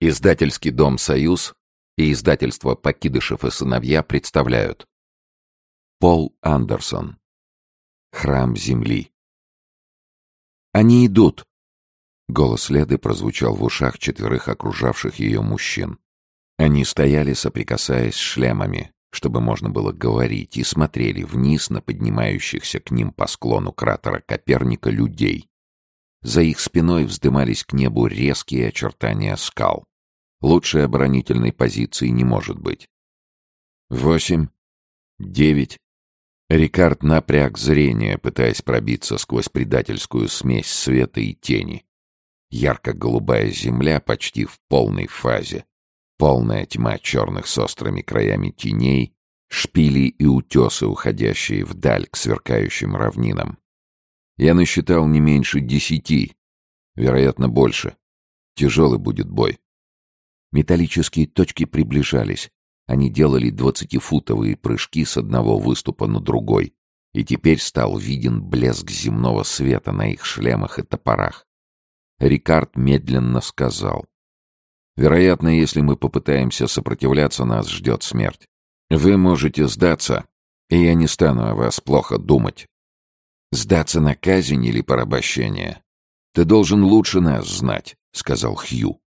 Издательский дом «Союз» и издательство «Покидышев и сыновья» представляют. Пол Андерсон. Храм Земли. «Они идут!» Голос Леды прозвучал в ушах четверых окружавших ее мужчин. Они стояли, соприкасаясь шлемами, чтобы можно было говорить, и смотрели вниз на поднимающихся к ним по склону кратера Коперника людей. За их спиной вздымались к небу резкие очертания скал. Лучшей оборонительной позиции не может быть. Восемь. Девять. Рикард напряг зрение, пытаясь пробиться сквозь предательскую смесь света и тени. Ярко-голубая земля почти в полной фазе. Полная тьма черных с острыми краями теней, шпили и утесы, уходящие вдаль к сверкающим равнинам. Я насчитал не меньше десяти, вероятно, больше. Тяжелый будет бой. Металлические точки приближались. Они делали двадцатифутовые прыжки с одного выступа на другой, и теперь стал виден блеск земного света на их шлемах и топорах. Рикард медленно сказал. «Вероятно, если мы попытаемся сопротивляться, нас ждет смерть. Вы можете сдаться, и я не стану о вас плохо думать. Сдаться на казнь или порабощение? Ты должен лучше нас знать», — сказал Хью.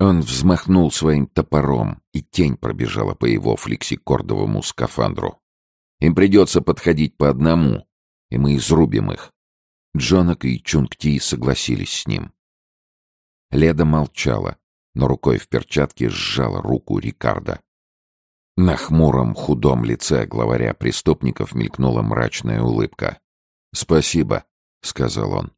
Он взмахнул своим топором, и тень пробежала по его флексикордовому скафандру. Им придется подходить по одному, и мы изрубим их. Джонок и Чунгти согласились с ним. Леда молчала, но рукой в перчатке сжала руку Рикарда. На хмуром, худом лице главаря преступников мелькнула мрачная улыбка. «Спасибо», — сказал он.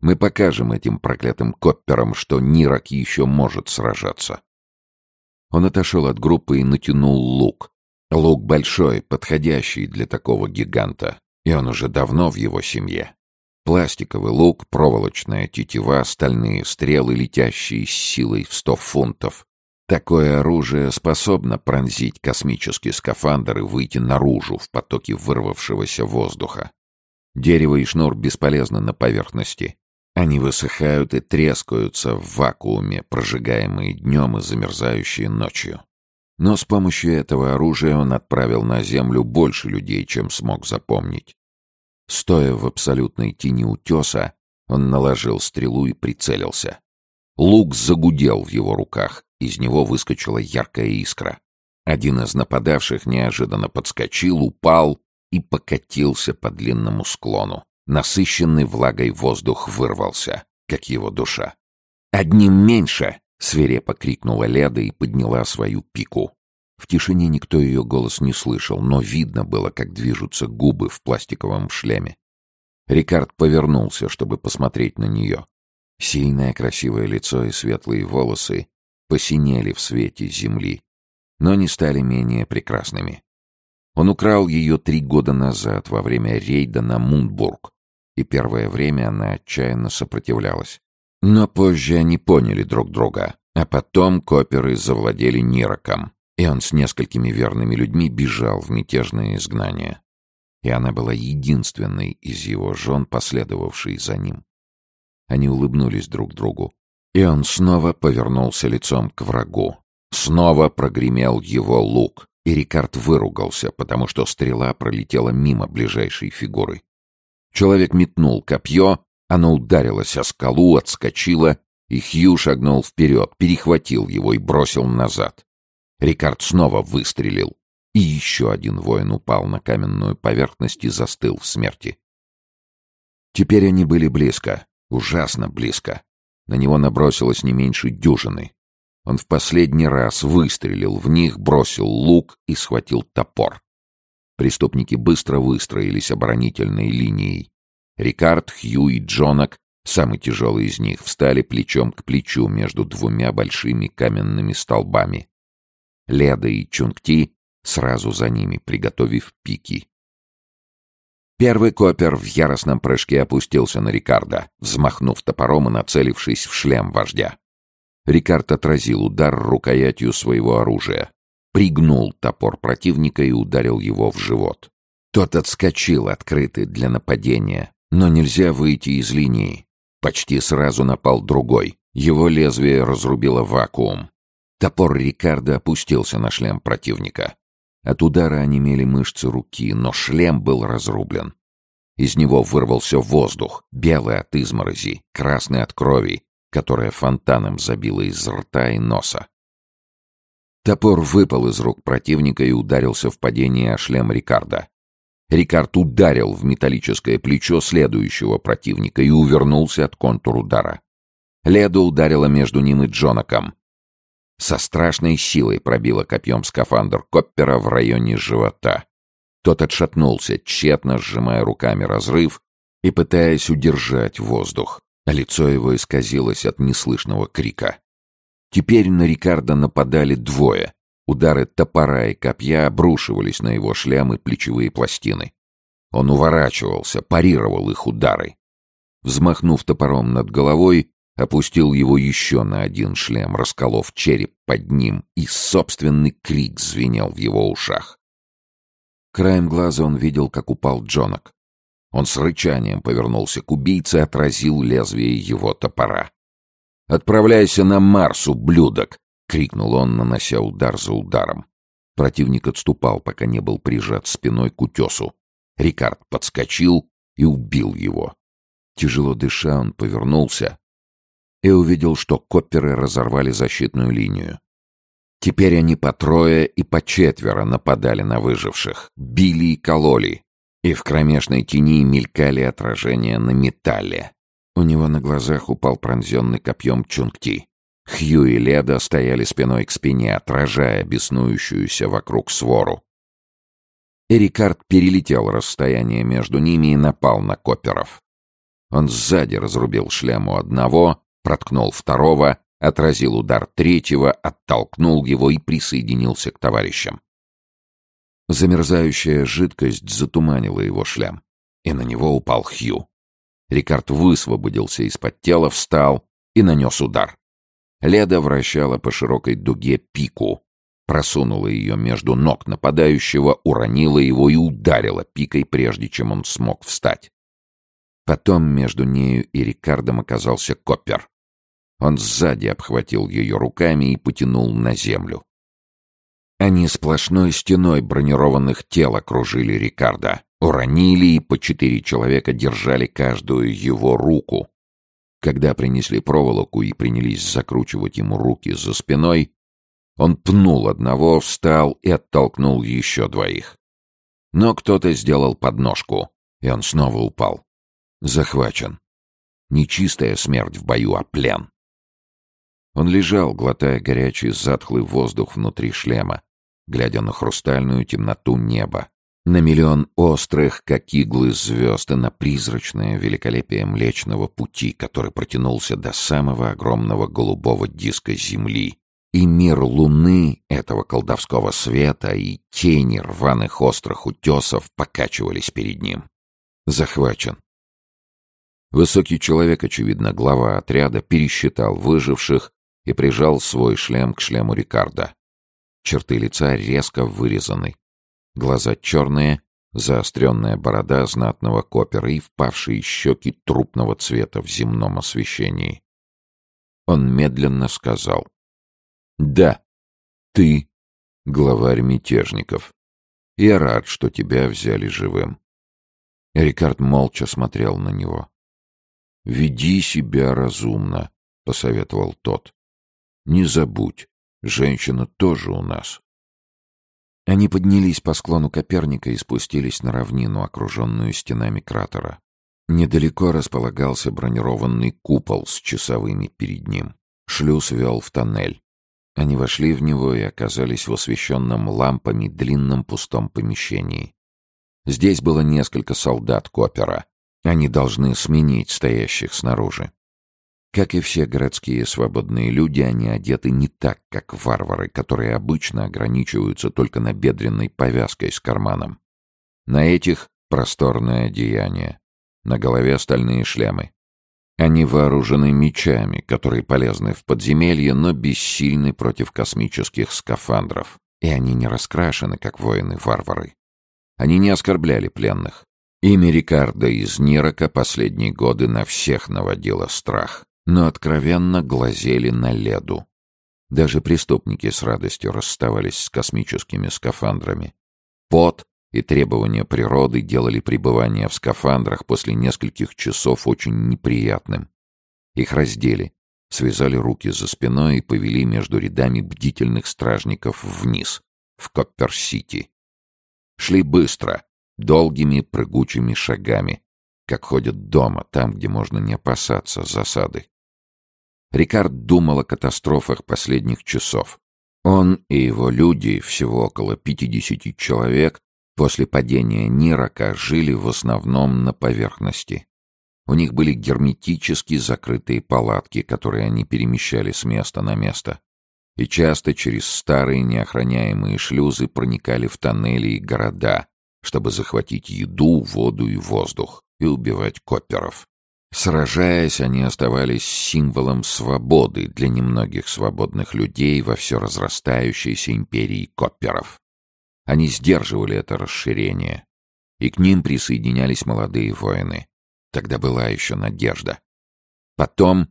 Мы покажем этим проклятым копперам, что Нирок еще может сражаться. Он отошел от группы и натянул лук. Лук большой, подходящий для такого гиганта, и он уже давно в его семье. Пластиковый лук, проволочная тетива, стальные стрелы, летящие с силой в сто фунтов. Такое оружие способно пронзить космический скафандр и выйти наружу в потоке вырвавшегося воздуха. Дерево и шнур бесполезны на поверхности. Они высыхают и трескаются в вакууме, прожигаемые днем и замерзающие ночью. Но с помощью этого оружия он отправил на Землю больше людей, чем смог запомнить. Стоя в абсолютной тени утеса, он наложил стрелу и прицелился. Лук загудел в его руках, из него выскочила яркая искра. Один из нападавших неожиданно подскочил, упал и покатился по длинному склону насыщенный влагой воздух вырвался, как его душа. «Одним меньше!» — свирепо крикнула Леда и подняла свою пику. В тишине никто ее голос не слышал, но видно было, как движутся губы в пластиковом шлеме. Рикард повернулся, чтобы посмотреть на нее. Сильное красивое лицо и светлые волосы посинели в свете земли, но не стали менее прекрасными. Он украл ее три года назад во время рейда на Мунбург и первое время она отчаянно сопротивлялась. Но позже они поняли друг друга, а потом коперы завладели Нироком, и он с несколькими верными людьми бежал в мятежное изгнание. И она была единственной из его жен, последовавшей за ним. Они улыбнулись друг другу, и он снова повернулся лицом к врагу. Снова прогремел его лук, и Рикард выругался, потому что стрела пролетела мимо ближайшей фигуры. Человек метнул копье, оно ударилось о скалу, отскочило, и Хью шагнул вперед, перехватил его и бросил назад. Рикард снова выстрелил, и еще один воин упал на каменную поверхность и застыл в смерти. Теперь они были близко, ужасно близко. На него набросилось не меньше дюжины. Он в последний раз выстрелил в них, бросил лук и схватил топор. Преступники быстро выстроились оборонительной линией. Рикард, Хью и Джонок, самый тяжелый из них, встали плечом к плечу между двумя большими каменными столбами. Леда и Чунгти сразу за ними, приготовив пики. Первый копер в яростном прыжке опустился на Рикарда, взмахнув топором и нацелившись в шлем вождя. Рикард отразил удар рукоятью своего оружия пригнул топор противника и ударил его в живот. Тот отскочил, открытый для нападения, но нельзя выйти из линии. Почти сразу напал другой. Его лезвие разрубило вакуум. Топор Рикардо опустился на шлем противника. От удара онемели мышцы руки, но шлем был разрублен. Из него вырвался воздух, белый от изморози, красный от крови, которая фонтаном забила из рта и носа. Топор выпал из рук противника и ударился в падение о шлем Рикарда. Рикард ударил в металлическое плечо следующего противника и увернулся от контур-удара. Леда ударила между ним и Джонаком. Со страшной силой пробила копьем скафандр Коппера в районе живота. Тот отшатнулся, тщетно сжимая руками разрыв и пытаясь удержать воздух. Лицо его исказилось от неслышного крика. Теперь на Рикардо нападали двое. Удары топора и копья обрушивались на его шлем и плечевые пластины. Он уворачивался, парировал их удары. Взмахнув топором над головой, опустил его еще на один шлем, расколов череп под ним, и собственный крик звенел в его ушах. Краем глаза он видел, как упал Джонок. Он с рычанием повернулся к убийце и отразил лезвие его топора. «Отправляйся на Марс, ублюдок!» — крикнул он, нанося удар за ударом. Противник отступал, пока не был прижат спиной к утесу. Рикард подскочил и убил его. Тяжело дыша, он повернулся и увидел, что копперы разорвали защитную линию. Теперь они по трое и по четверо нападали на выживших, били и кололи, и в кромешной тени мелькали отражения на металле. У него на глазах упал пронзенный копьем Чунгти. Хью и Леда стояли спиной к спине, отражая беснующуюся вокруг свору. Эрикард перелетел расстояние между ними и напал на коперов. Он сзади разрубил шлему одного, проткнул второго, отразил удар третьего, оттолкнул его и присоединился к товарищам. Замерзающая жидкость затуманила его шлем, и на него упал Хью. Рикард высвободился из-под тела, встал и нанес удар. Леда вращала по широкой дуге пику, просунула ее между ног нападающего, уронила его и ударила пикой, прежде чем он смог встать. Потом между нею и Рикардом оказался Коппер. Он сзади обхватил ее руками и потянул на землю. Они сплошной стеной бронированных тел окружили Рикарда. Уронили и по четыре человека держали каждую его руку. Когда принесли проволоку и принялись закручивать ему руки за спиной, он пнул одного, встал и оттолкнул еще двоих. Но кто-то сделал подножку, и он снова упал. Захвачен. Не чистая смерть в бою, а плен. Он лежал, глотая горячий затхлый воздух внутри шлема, глядя на хрустальную темноту неба, на миллион острых, как иглы звезд, и на призрачное великолепие Млечного Пути, который протянулся до самого огромного голубого диска Земли. И мир луны, этого колдовского света, и тени рваных острых утесов покачивались перед ним. Захвачен. Высокий человек, очевидно, глава отряда, пересчитал выживших и прижал свой шлем к шлему Рикардо. Черты лица резко вырезаны, Глаза черные, заостренная борода знатного копера и впавшие щеки трупного цвета в земном освещении. Он медленно сказал. «Да, ты главарь мятежников. Я рад, что тебя взяли живым». Рикард молча смотрел на него. «Веди себя разумно», — посоветовал тот. «Не забудь, женщина тоже у нас. Они поднялись по склону Коперника и спустились на равнину, окруженную стенами кратера. Недалеко располагался бронированный купол с часовыми перед ним. Шлюз вел в тоннель. Они вошли в него и оказались в освещенном лампами длинном пустом помещении. Здесь было несколько солдат Копера. Они должны сменить стоящих снаружи. Как и все городские свободные люди, они одеты не так, как варвары, которые обычно ограничиваются только набедренной повязкой с карманом. На этих просторное одеяние, на голове стальные шлемы. Они вооружены мечами, которые полезны в подземелье, но бессильны против космических скафандров, и они не раскрашены, как воины-варвары. Они не оскорбляли пленных. Имя Рикардо из Нирока последние годы на всех наводило страх но откровенно глазели на леду. Даже преступники с радостью расставались с космическими скафандрами. Пот и требования природы делали пребывание в скафандрах после нескольких часов очень неприятным. Их раздели, связали руки за спиной и повели между рядами бдительных стражников вниз, в Коппер-Сити. Шли быстро, долгими прыгучими шагами, как ходят дома, там, где можно не опасаться засады. Рикард думал о катастрофах последних часов. Он и его люди, всего около 50 человек, после падения Нирока жили в основном на поверхности. У них были герметически закрытые палатки, которые они перемещали с места на место. И часто через старые неохраняемые шлюзы проникали в тоннели и города, чтобы захватить еду, воду и воздух и убивать коперов. Сражаясь, они оставались символом свободы для немногих свободных людей во все разрастающейся империи копперов. Они сдерживали это расширение, и к ним присоединялись молодые воины. Тогда была еще надежда. Потом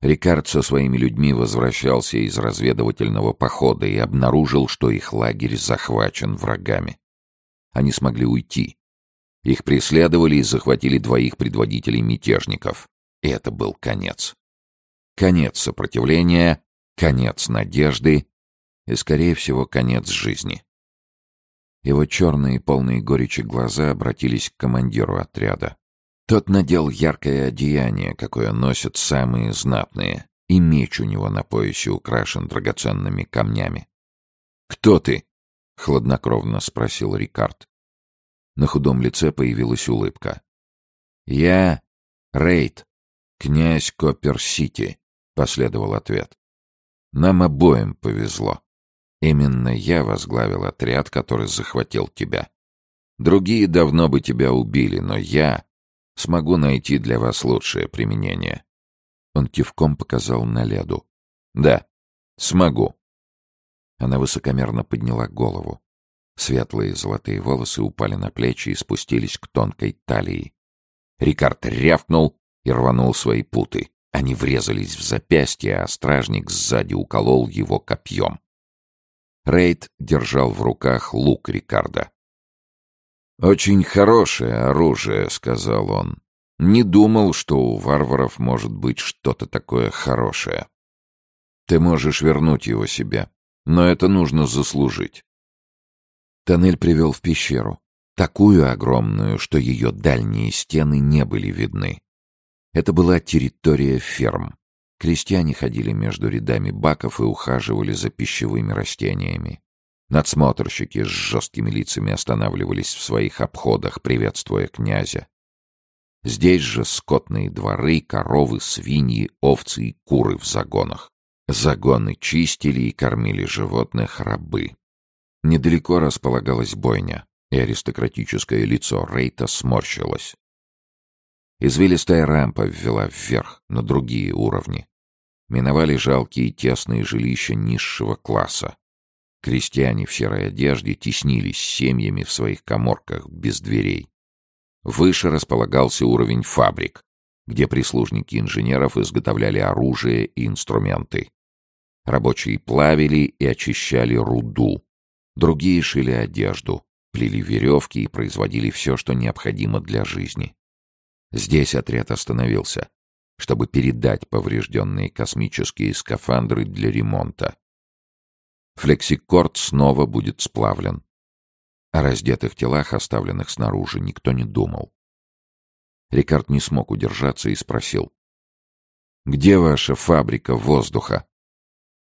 Рикард со своими людьми возвращался из разведывательного похода и обнаружил, что их лагерь захвачен врагами. Они смогли уйти, их преследовали и захватили двоих предводителей мятежников. И это был конец. Конец сопротивления, конец надежды и, скорее всего, конец жизни. Его черные, полные горечи глаза обратились к командиру отряда. Тот надел яркое одеяние, какое носят самые знатные, и меч у него на поясе украшен драгоценными камнями. «Кто ты?» — хладнокровно спросил Рикард. На худом лице появилась улыбка. «Я Рейд, князь Коппер-Сити», — последовал ответ. «Нам обоим повезло. Именно я возглавил отряд, который захватил тебя. Другие давно бы тебя убили, но я смогу найти для вас лучшее применение». Он кивком показал на леду. «Да, смогу». Она высокомерно подняла голову. Светлые золотые волосы упали на плечи и спустились к тонкой талии. Рикард рявкнул и рванул свои путы. Они врезались в запястье, а стражник сзади уколол его копьем. Рейд держал в руках лук Рикарда. «Очень хорошее оружие», — сказал он. «Не думал, что у варваров может быть что-то такое хорошее. Ты можешь вернуть его себе, но это нужно заслужить. Тоннель привел в пещеру, такую огромную, что ее дальние стены не были видны. Это была территория ферм. Крестьяне ходили между рядами баков и ухаживали за пищевыми растениями. Надсмотрщики с жесткими лицами останавливались в своих обходах, приветствуя князя. Здесь же скотные дворы, коровы, свиньи, овцы и куры в загонах. Загоны чистили и кормили животных рабы. Недалеко располагалась бойня, и аристократическое лицо Рейта сморщилось. Извилистая рампа ввела вверх, на другие уровни. Миновали жалкие тесные жилища низшего класса. Крестьяне в серой одежде теснились семьями в своих коморках без дверей. Выше располагался уровень фабрик, где прислужники инженеров изготовляли оружие и инструменты. Рабочие плавили и очищали руду, Другие шили одежду, плели веревки и производили все, что необходимо для жизни. Здесь отряд остановился, чтобы передать поврежденные космические скафандры для ремонта. Флексикорд снова будет сплавлен. О раздетых телах, оставленных снаружи, никто не думал. Рикард не смог удержаться и спросил. «Где ваша фабрика воздуха?»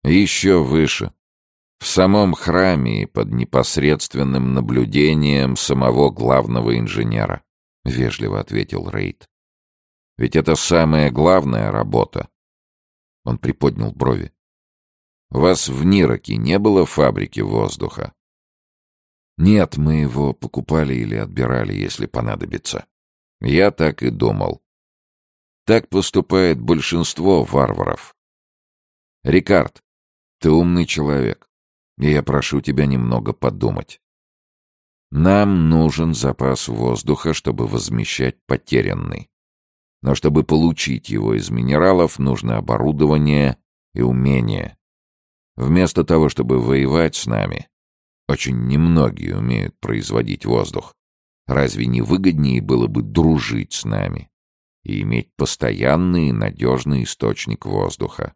«Еще выше», в самом храме под непосредственным наблюдением самого главного инженера, — вежливо ответил Рейд. Ведь это самая главная работа. Он приподнял брови. У вас в Нироке не было фабрики воздуха? Нет, мы его покупали или отбирали, если понадобится. Я так и думал. Так поступает большинство варваров. Рикард, ты умный человек и я прошу тебя немного подумать. Нам нужен запас воздуха, чтобы возмещать потерянный. Но чтобы получить его из минералов, нужно оборудование и умение. Вместо того, чтобы воевать с нами, очень немногие умеют производить воздух. Разве не выгоднее было бы дружить с нами и иметь постоянный и надежный источник воздуха?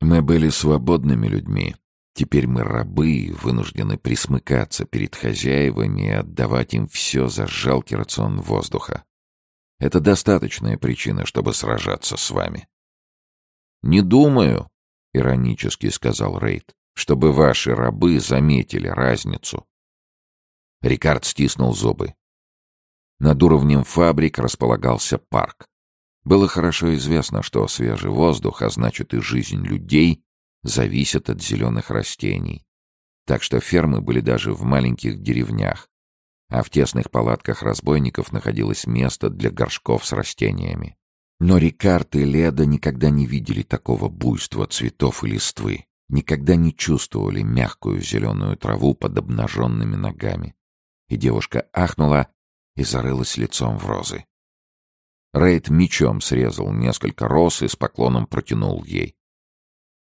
Мы были свободными людьми, Теперь мы рабы, вынуждены присмыкаться перед хозяевами и отдавать им все за жалкий рацион воздуха. Это достаточная причина, чтобы сражаться с вами. «Не думаю», — иронически сказал Рейд, — «чтобы ваши рабы заметили разницу». Рикард стиснул зубы. Над уровнем фабрик располагался парк. Было хорошо известно, что свежий воздух, а значит и жизнь людей, зависят от зеленых растений. Так что фермы были даже в маленьких деревнях, а в тесных палатках разбойников находилось место для горшков с растениями. Но Рикард и Леда никогда не видели такого буйства цветов и листвы, никогда не чувствовали мягкую зеленую траву под обнаженными ногами. И девушка ахнула и зарылась лицом в розы. Рейд мечом срезал несколько роз и с поклоном протянул ей.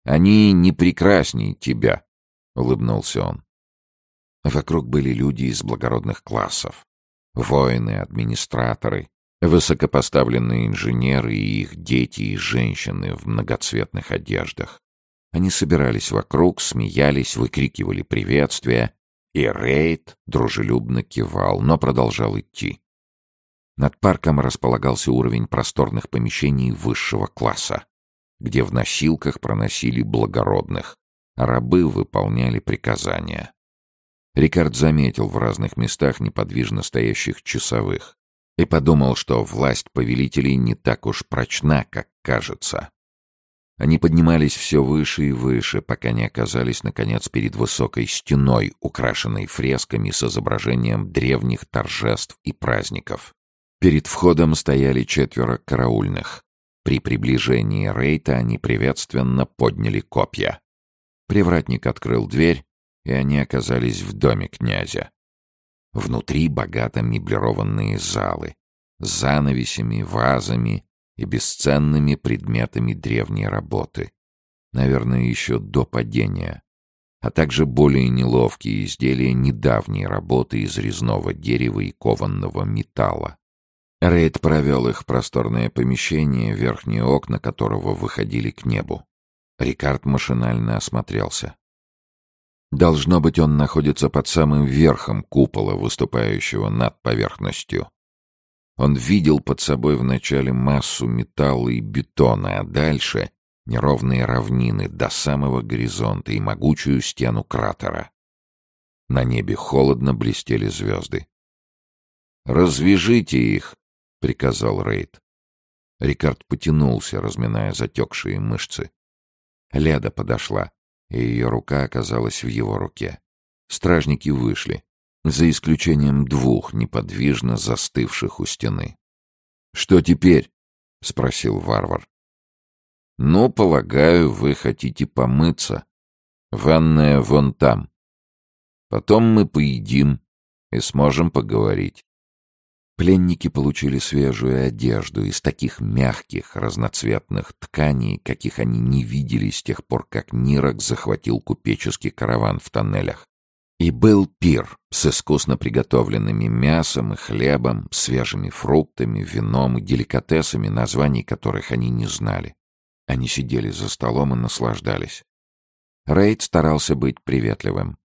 Они не прекраснее тебя, — улыбнулся он. Вокруг были люди из благородных классов. Воины, администраторы, высокопоставленные инженеры и их дети и женщины в многоцветных одеждах. Они собирались вокруг, смеялись, выкрикивали приветствия, и Рейд дружелюбно кивал, но продолжал идти. Над парком располагался уровень просторных помещений высшего класса где в носилках проносили благородных, а рабы выполняли приказания. Рикард заметил в разных местах неподвижно стоящих часовых и подумал, что власть повелителей не так уж прочна, как кажется. Они поднимались все выше и выше, пока не оказались, наконец, перед высокой стеной, украшенной фресками с изображением древних торжеств и праздников. Перед входом стояли четверо караульных. При приближении Рейта они приветственно подняли копья. Привратник открыл дверь, и они оказались в доме князя. Внутри богато меблированные залы, с занавесями, вазами и бесценными предметами древней работы. Наверное, еще до падения. А также более неловкие изделия недавней работы из резного дерева и кованного металла. Рейд провел их просторное помещение, верхние окна которого выходили к небу. Рикард машинально осмотрелся. Должно быть, он находится под самым верхом купола, выступающего над поверхностью. Он видел под собой вначале массу металла и бетона, а дальше — неровные равнины до самого горизонта и могучую стену кратера. На небе холодно блестели звезды. «Развяжите их!» — приказал Рейд. Рикард потянулся, разминая затекшие мышцы. Леда подошла, и ее рука оказалась в его руке. Стражники вышли, за исключением двух неподвижно застывших у стены. «Что теперь?» — спросил варвар. «Ну, полагаю, вы хотите помыться. Ванная вон там. Потом мы поедим и сможем поговорить. Пленники получили свежую одежду из таких мягких, разноцветных тканей, каких они не видели с тех пор, как Нирок захватил купеческий караван в тоннелях. И был пир с искусно приготовленными мясом и хлебом, свежими фруктами, вином и деликатесами, названий которых они не знали. Они сидели за столом и наслаждались. Рейд старался быть приветливым.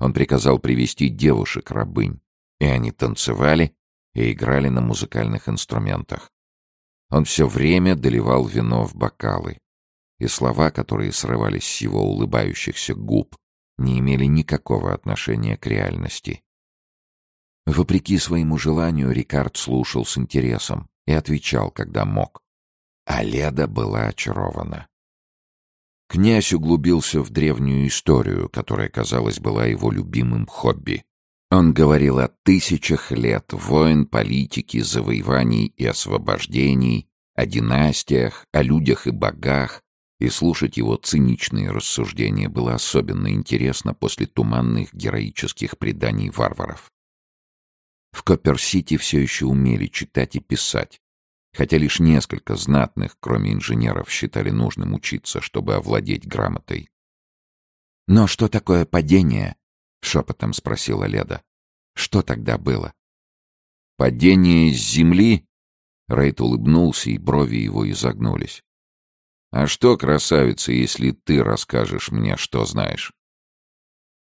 Он приказал привести девушек-рабынь, и они танцевали, и играли на музыкальных инструментах. Он все время доливал вино в бокалы, и слова, которые срывались с его улыбающихся губ, не имели никакого отношения к реальности. Вопреки своему желанию, Рикард слушал с интересом и отвечал, когда мог. А Леда была очарована. Князь углубился в древнюю историю, которая, казалось, была его любимым хобби. Он говорил о тысячах лет войн, политики, завоеваний и освобождений, о династиях, о людях и богах, и слушать его циничные рассуждения было особенно интересно после туманных героических преданий варваров. В Копперсити все еще умели читать и писать, хотя лишь несколько знатных, кроме инженеров, считали нужным учиться, чтобы овладеть грамотой. Но что такое падение — шепотом спросила Леда. «Что тогда было?» «Падение с земли?» Рейд улыбнулся, и брови его изогнулись. «А что, красавица, если ты расскажешь мне, что знаешь?»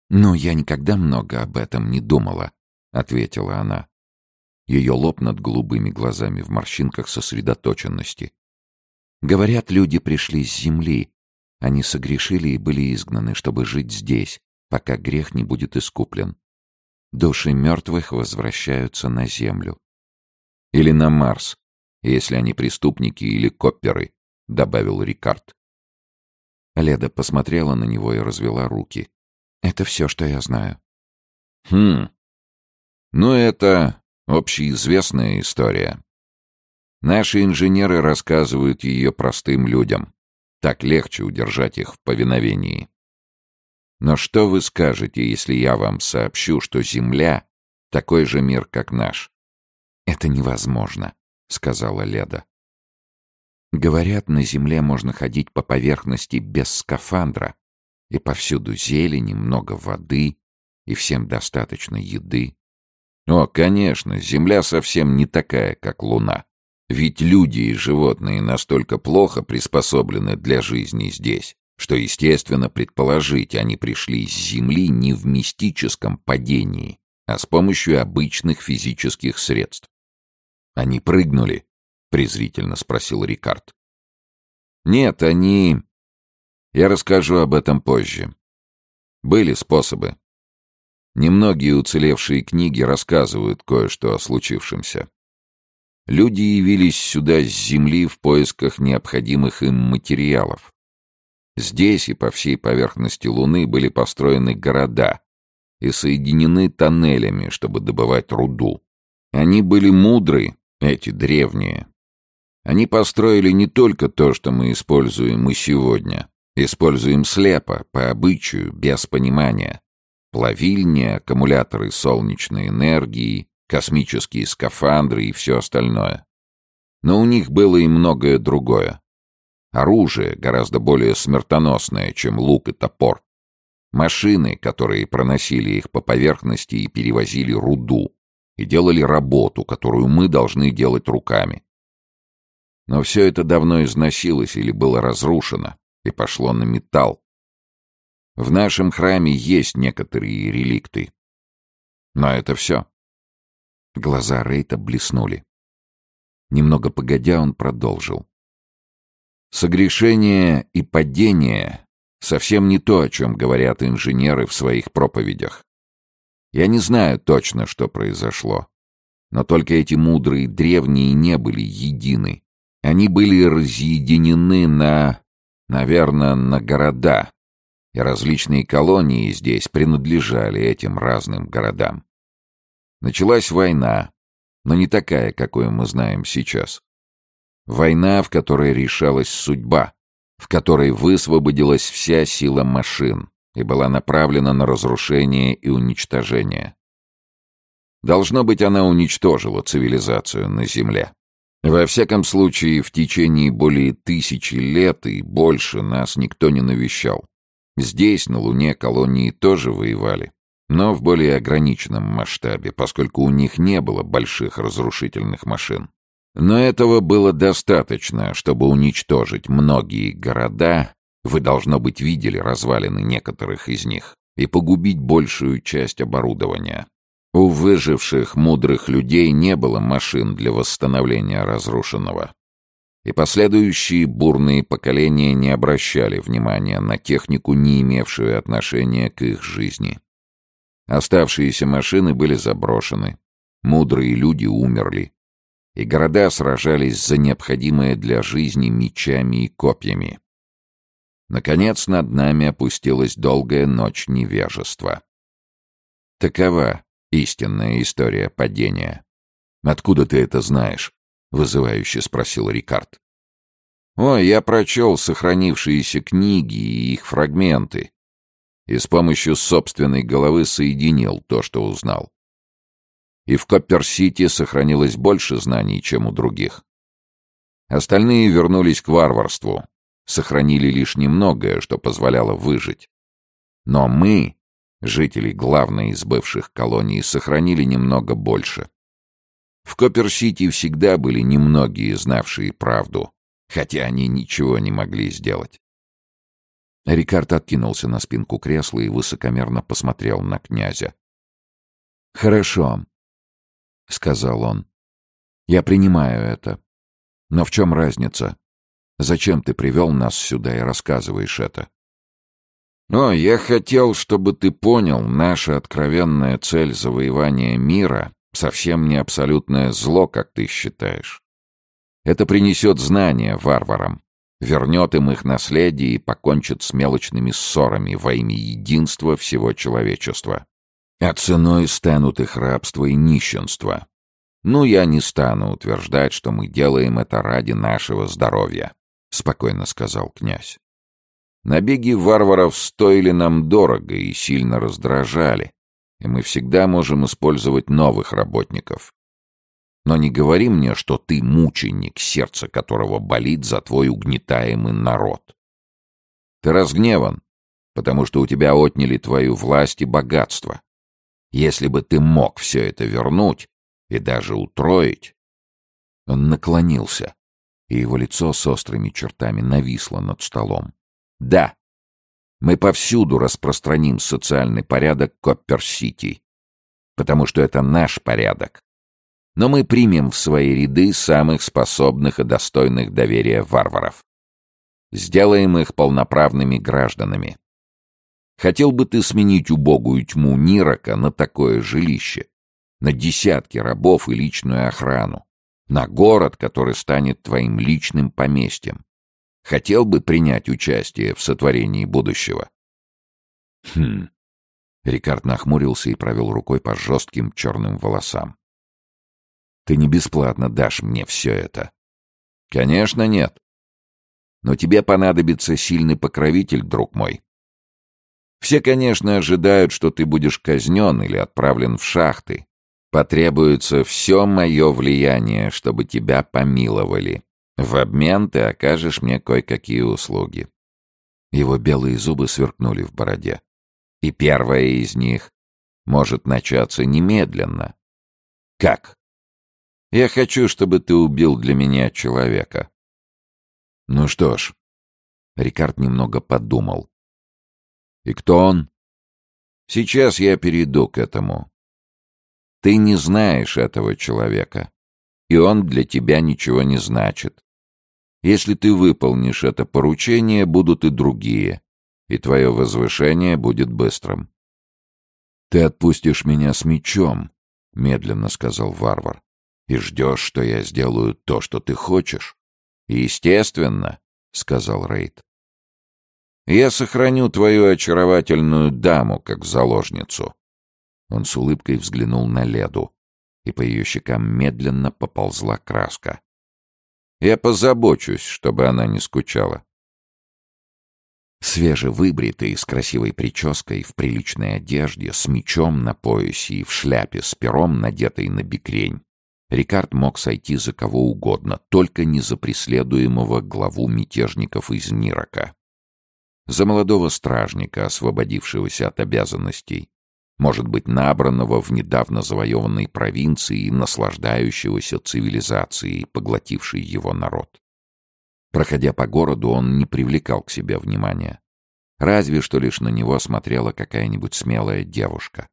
«Ну, я никогда много об этом не думала», — ответила она. Ее лоб над голубыми глазами в морщинках сосредоточенности. «Говорят, люди пришли с земли. Они согрешили и были изгнаны, чтобы жить здесь пока грех не будет искуплен. Души мертвых возвращаются на Землю. Или на Марс, если они преступники или копперы, — добавил Рикард. Леда посмотрела на него и развела руки. «Это все, что я знаю». «Хм. Ну, это общеизвестная история. Наши инженеры рассказывают ее простым людям. Так легче удержать их в повиновении. Но что вы скажете, если я вам сообщу, что Земля — такой же мир, как наш? Это невозможно, — сказала Леда. Говорят, на Земле можно ходить по поверхности без скафандра, и повсюду зелени, много воды, и всем достаточно еды. О, конечно, Земля совсем не такая, как Луна. Ведь люди и животные настолько плохо приспособлены для жизни здесь, что, естественно, предположить они пришли с Земли не в мистическом падении, а с помощью обычных физических средств. «Они прыгнули?» — презрительно спросил Рикард. «Нет, они...» «Я расскажу об этом позже. Были способы. Немногие уцелевшие книги рассказывают кое-что о случившемся. Люди явились сюда с Земли в поисках необходимых им материалов. Здесь и по всей поверхности Луны были построены города и соединены тоннелями, чтобы добывать руду. Они были мудры, эти древние. Они построили не только то, что мы используем и сегодня. Используем слепо, по обычаю, без понимания. Плавильни, аккумуляторы солнечной энергии, космические скафандры и все остальное. Но у них было и многое другое оружие, гораздо более смертоносное, чем лук и топор, машины, которые проносили их по поверхности и перевозили руду, и делали работу, которую мы должны делать руками. Но все это давно износилось или было разрушено, и пошло на металл. В нашем храме есть некоторые реликты. Но это все. Глаза Рейта блеснули. Немного погодя, он продолжил. Согрешение и падение — совсем не то, о чем говорят инженеры в своих проповедях. Я не знаю точно, что произошло. Но только эти мудрые древние не были едины. Они были разъединены на, наверное, на города. И различные колонии здесь принадлежали этим разным городам. Началась война, но не такая, какую мы знаем сейчас. Война, в которой решалась судьба, в которой высвободилась вся сила машин и была направлена на разрушение и уничтожение. Должно быть, она уничтожила цивилизацию на Земле. Во всяком случае, в течение более тысячи лет и больше нас никто не навещал. Здесь, на Луне, колонии тоже воевали, но в более ограниченном масштабе, поскольку у них не было больших разрушительных машин. Но этого было достаточно, чтобы уничтожить многие города, вы, должно быть, видели развалины некоторых из них, и погубить большую часть оборудования. У выживших мудрых людей не было машин для восстановления разрушенного. И последующие бурные поколения не обращали внимания на технику, не имевшую отношения к их жизни. Оставшиеся машины были заброшены. Мудрые люди умерли, и города сражались за необходимое для жизни мечами и копьями. Наконец над нами опустилась долгая ночь невежества. Такова истинная история падения. «Откуда ты это знаешь?» — вызывающе спросил Рикард. «О, я прочел сохранившиеся книги и их фрагменты, и с помощью собственной головы соединил то, что узнал и в Коппер-Сити сохранилось больше знаний, чем у других. Остальные вернулись к варварству, сохранили лишь немногое, что позволяло выжить. Но мы, жители главной из бывших колоний, сохранили немного больше. В Коппер-Сити всегда были немногие, знавшие правду, хотя они ничего не могли сделать. Рикард откинулся на спинку кресла и высокомерно посмотрел на князя. «Хорошо. — сказал он. «Я принимаю это. Но в чем разница? Зачем ты привел нас сюда и рассказываешь это?» О, я хотел, чтобы ты понял, наша откровенная цель завоевания мира совсем не абсолютное зло, как ты считаешь. Это принесет знания варварам, вернет им их наследие и покончит с мелочными ссорами во имя единства всего человечества а ценой станут их рабство и нищенство. Но я не стану утверждать, что мы делаем это ради нашего здоровья, — спокойно сказал князь. Набеги варваров стоили нам дорого и сильно раздражали, и мы всегда можем использовать новых работников. Но не говори мне, что ты мученик, сердце которого болит за твой угнетаемый народ. Ты разгневан, потому что у тебя отняли твою власть и богатство. Если бы ты мог все это вернуть и даже утроить...» Он наклонился, и его лицо с острыми чертами нависло над столом. «Да, мы повсюду распространим социальный порядок Коппер-Сити, потому что это наш порядок. Но мы примем в свои ряды самых способных и достойных доверия варваров. Сделаем их полноправными гражданами. Хотел бы ты сменить убогую тьму Нирока на такое жилище, на десятки рабов и личную охрану, на город, который станет твоим личным поместьем. Хотел бы принять участие в сотворении будущего? Хм. Рикард нахмурился и провел рукой по жестким черным волосам. Ты не бесплатно дашь мне все это. Конечно, нет. Но тебе понадобится сильный покровитель, друг мой, все, конечно, ожидают, что ты будешь казнен или отправлен в шахты. Потребуется все мое влияние, чтобы тебя помиловали. В обмен ты окажешь мне кое-какие услуги». Его белые зубы сверкнули в бороде. «И первое из них может начаться немедленно». «Как?» «Я хочу, чтобы ты убил для меня человека». «Ну что ж...» Рикард немного подумал. И кто он? Сейчас я перейду к этому. Ты не знаешь этого человека, и он для тебя ничего не значит. Если ты выполнишь это поручение, будут и другие, и твое возвышение будет быстрым. «Ты отпустишь меня с мечом», — медленно сказал варвар, — «и ждешь, что я сделаю то, что ты хочешь». «Естественно», — сказал Рейд. Я сохраню твою очаровательную даму как заложницу». Он с улыбкой взглянул на Леду, и по ее щекам медленно поползла краска. «Я позабочусь, чтобы она не скучала». Свежевыбритый, с красивой прической, в приличной одежде, с мечом на поясе и в шляпе с пером, надетой на бикрень Рикард мог сойти за кого угодно, только не за преследуемого главу мятежников из Нирока за молодого стражника, освободившегося от обязанностей, может быть, набранного в недавно завоеванной провинции и наслаждающегося цивилизацией, поглотившей его народ. Проходя по городу, он не привлекал к себе внимания. Разве что лишь на него смотрела какая-нибудь смелая девушка.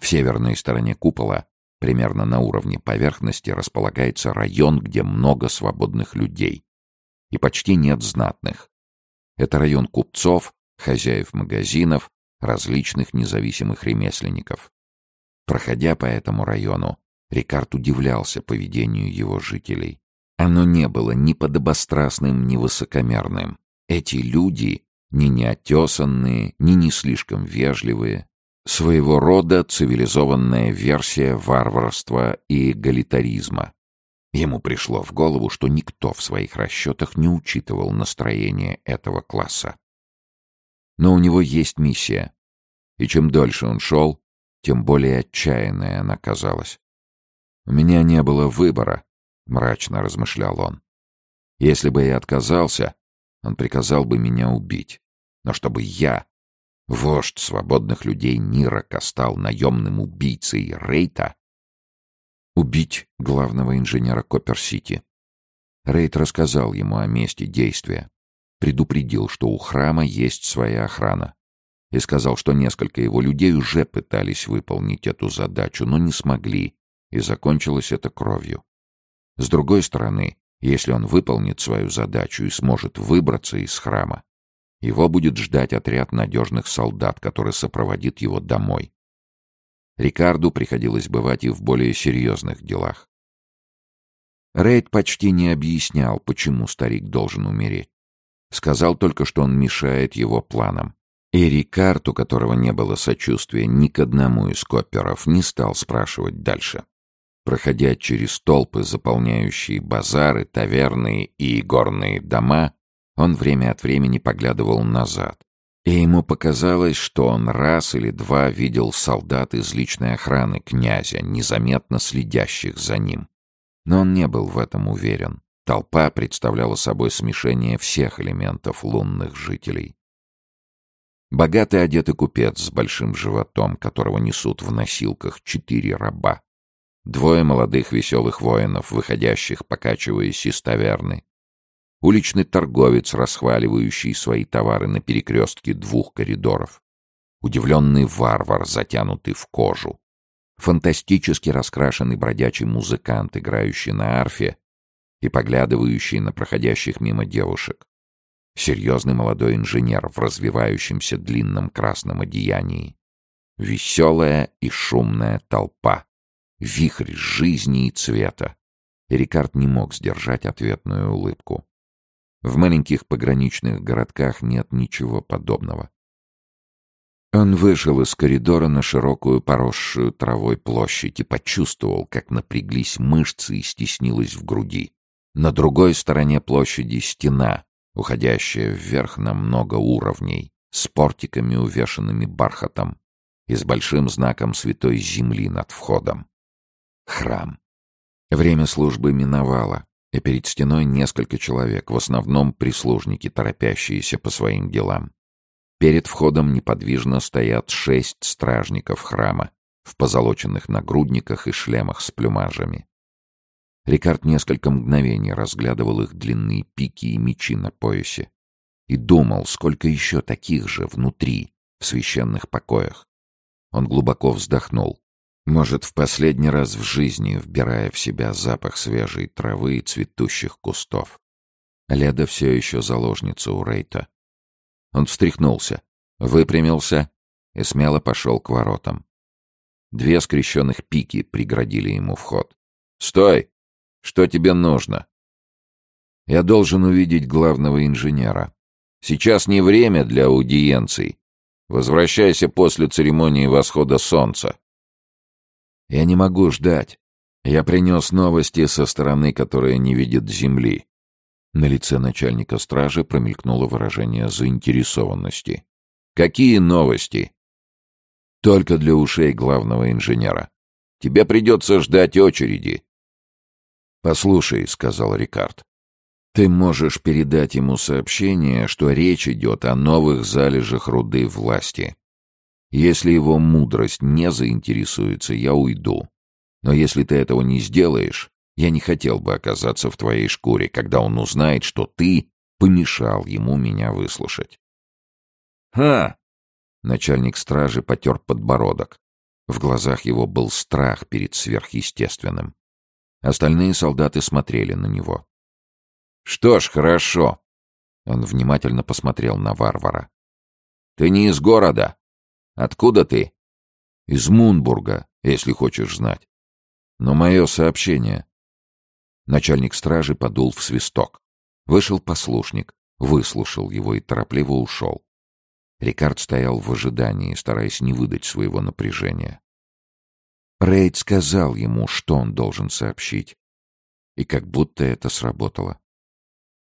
В северной стороне купола, примерно на уровне поверхности, располагается район, где много свободных людей. И почти нет знатных. Это район купцов, хозяев магазинов, различных независимых ремесленников. Проходя по этому району, Рикард удивлялся поведению его жителей. Оно не было ни подобострастным, ни высокомерным. Эти люди ни неотесанные, ни не слишком вежливые. Своего рода цивилизованная версия варварства и эгалитаризма. Ему пришло в голову, что никто в своих расчетах не учитывал настроение этого класса. Но у него есть миссия. И чем дольше он шел, тем более отчаянная она казалась. «У меня не было выбора», — мрачно размышлял он. «Если бы я отказался, он приказал бы меня убить. Но чтобы я, вождь свободных людей нирок, стал наемным убийцей Рейта, убить главного инженера Коппер-Сити. Рейд рассказал ему о месте действия, предупредил, что у храма есть своя охрана, и сказал, что несколько его людей уже пытались выполнить эту задачу, но не смогли, и закончилось это кровью. С другой стороны, если он выполнит свою задачу и сможет выбраться из храма, его будет ждать отряд надежных солдат, который сопроводит его домой. Рикарду приходилось бывать и в более серьезных делах. Рейд почти не объяснял, почему старик должен умереть. Сказал только, что он мешает его планам. И Рикард, у которого не было сочувствия ни к одному из коперов, не стал спрашивать дальше. Проходя через толпы, заполняющие базары, таверны и горные дома, он время от времени поглядывал назад, и ему показалось, что он раз или два видел солдат из личной охраны князя, незаметно следящих за ним. Но он не был в этом уверен. Толпа представляла собой смешение всех элементов лунных жителей. Богатый одетый купец с большим животом, которого несут в носилках четыре раба. Двое молодых веселых воинов, выходящих, покачиваясь из таверны уличный торговец, расхваливающий свои товары на перекрестке двух коридоров, удивленный варвар, затянутый в кожу, фантастически раскрашенный бродячий музыкант, играющий на арфе и поглядывающий на проходящих мимо девушек, серьезный молодой инженер в развивающемся длинном красном одеянии, веселая и шумная толпа, вихрь жизни и цвета. Рикард не мог сдержать ответную улыбку. В маленьких пограничных городках нет ничего подобного. Он вышел из коридора на широкую поросшую травой площадь и почувствовал, как напряглись мышцы и стеснилось в груди. На другой стороне площади стена, уходящая вверх на много уровней, с портиками, увешанными бархатом, и с большим знаком святой земли над входом. Храм. Время службы миновало и перед стеной несколько человек, в основном прислужники, торопящиеся по своим делам. Перед входом неподвижно стоят шесть стражников храма в позолоченных нагрудниках и шлемах с плюмажами. Рикард несколько мгновений разглядывал их длинные пики и мечи на поясе и думал, сколько еще таких же внутри, в священных покоях. Он глубоко вздохнул. Может, в последний раз в жизни, вбирая в себя запах свежей травы и цветущих кустов. Леда все еще заложница у Рейта. Он встряхнулся, выпрямился и смело пошел к воротам. Две скрещенных пики преградили ему вход. «Стой! Что тебе нужно?» «Я должен увидеть главного инженера. Сейчас не время для аудиенций. Возвращайся после церемонии восхода солнца». Я не могу ждать. Я принес новости со стороны, которая не видит земли». На лице начальника стражи промелькнуло выражение заинтересованности. «Какие новости?» «Только для ушей главного инженера. Тебе придется ждать очереди». «Послушай», — сказал Рикард, — «ты можешь передать ему сообщение, что речь идет о новых залежах руды власти. Если его мудрость не заинтересуется, я уйду. Но если ты этого не сделаешь, я не хотел бы оказаться в твоей шкуре, когда он узнает, что ты помешал ему меня выслушать. «Ха!» — начальник стражи потер подбородок. В глазах его был страх перед сверхъестественным. Остальные солдаты смотрели на него. «Что ж, хорошо!» Он внимательно посмотрел на варвара. «Ты не из города. Откуда ты? Из Мунбурга, если хочешь знать. Но мое сообщение. Начальник стражи подул в свисток. Вышел послушник, выслушал его и торопливо ушел. Рикард стоял в ожидании, стараясь не выдать своего напряжения. Рейд сказал ему, что он должен сообщить. И как будто это сработало.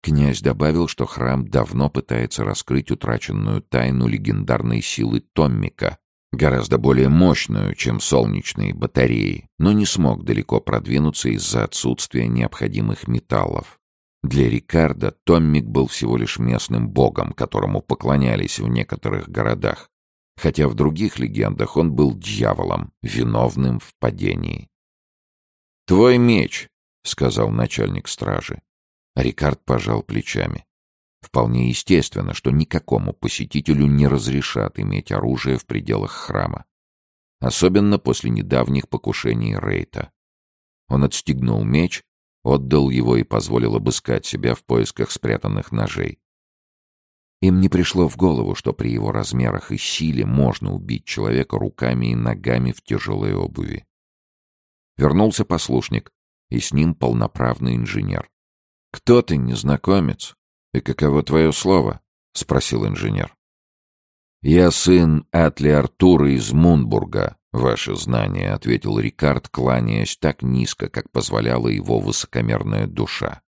Князь добавил, что храм давно пытается раскрыть утраченную тайну легендарной силы Томмика, гораздо более мощную, чем солнечные батареи, но не смог далеко продвинуться из-за отсутствия необходимых металлов. Для Рикардо Томмик был всего лишь местным богом, которому поклонялись в некоторых городах, хотя в других легендах он был дьяволом, виновным в падении. «Твой меч», — сказал начальник стражи. Рикард пожал плечами. Вполне естественно, что никакому посетителю не разрешат иметь оружие в пределах храма. Особенно после недавних покушений Рейта. Он отстегнул меч, отдал его и позволил обыскать себя в поисках спрятанных ножей. Им не пришло в голову, что при его размерах и силе можно убить человека руками и ногами в тяжелой обуви. Вернулся послушник, и с ним полноправный инженер. «Кто ты, незнакомец? И каково твое слово?» — спросил инженер. «Я сын Атли Артура из Мунбурга, ваше знание», — ответил Рикард, кланяясь так низко, как позволяла его высокомерная душа.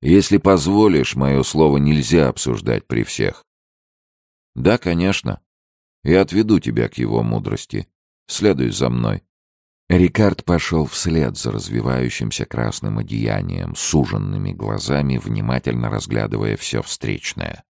«Если позволишь, мое слово нельзя обсуждать при всех». «Да, конечно. Я отведу тебя к его мудрости. Следуй за мной». Рикард пошел вслед за развивающимся красным одеянием, суженными глазами, внимательно разглядывая все встречное.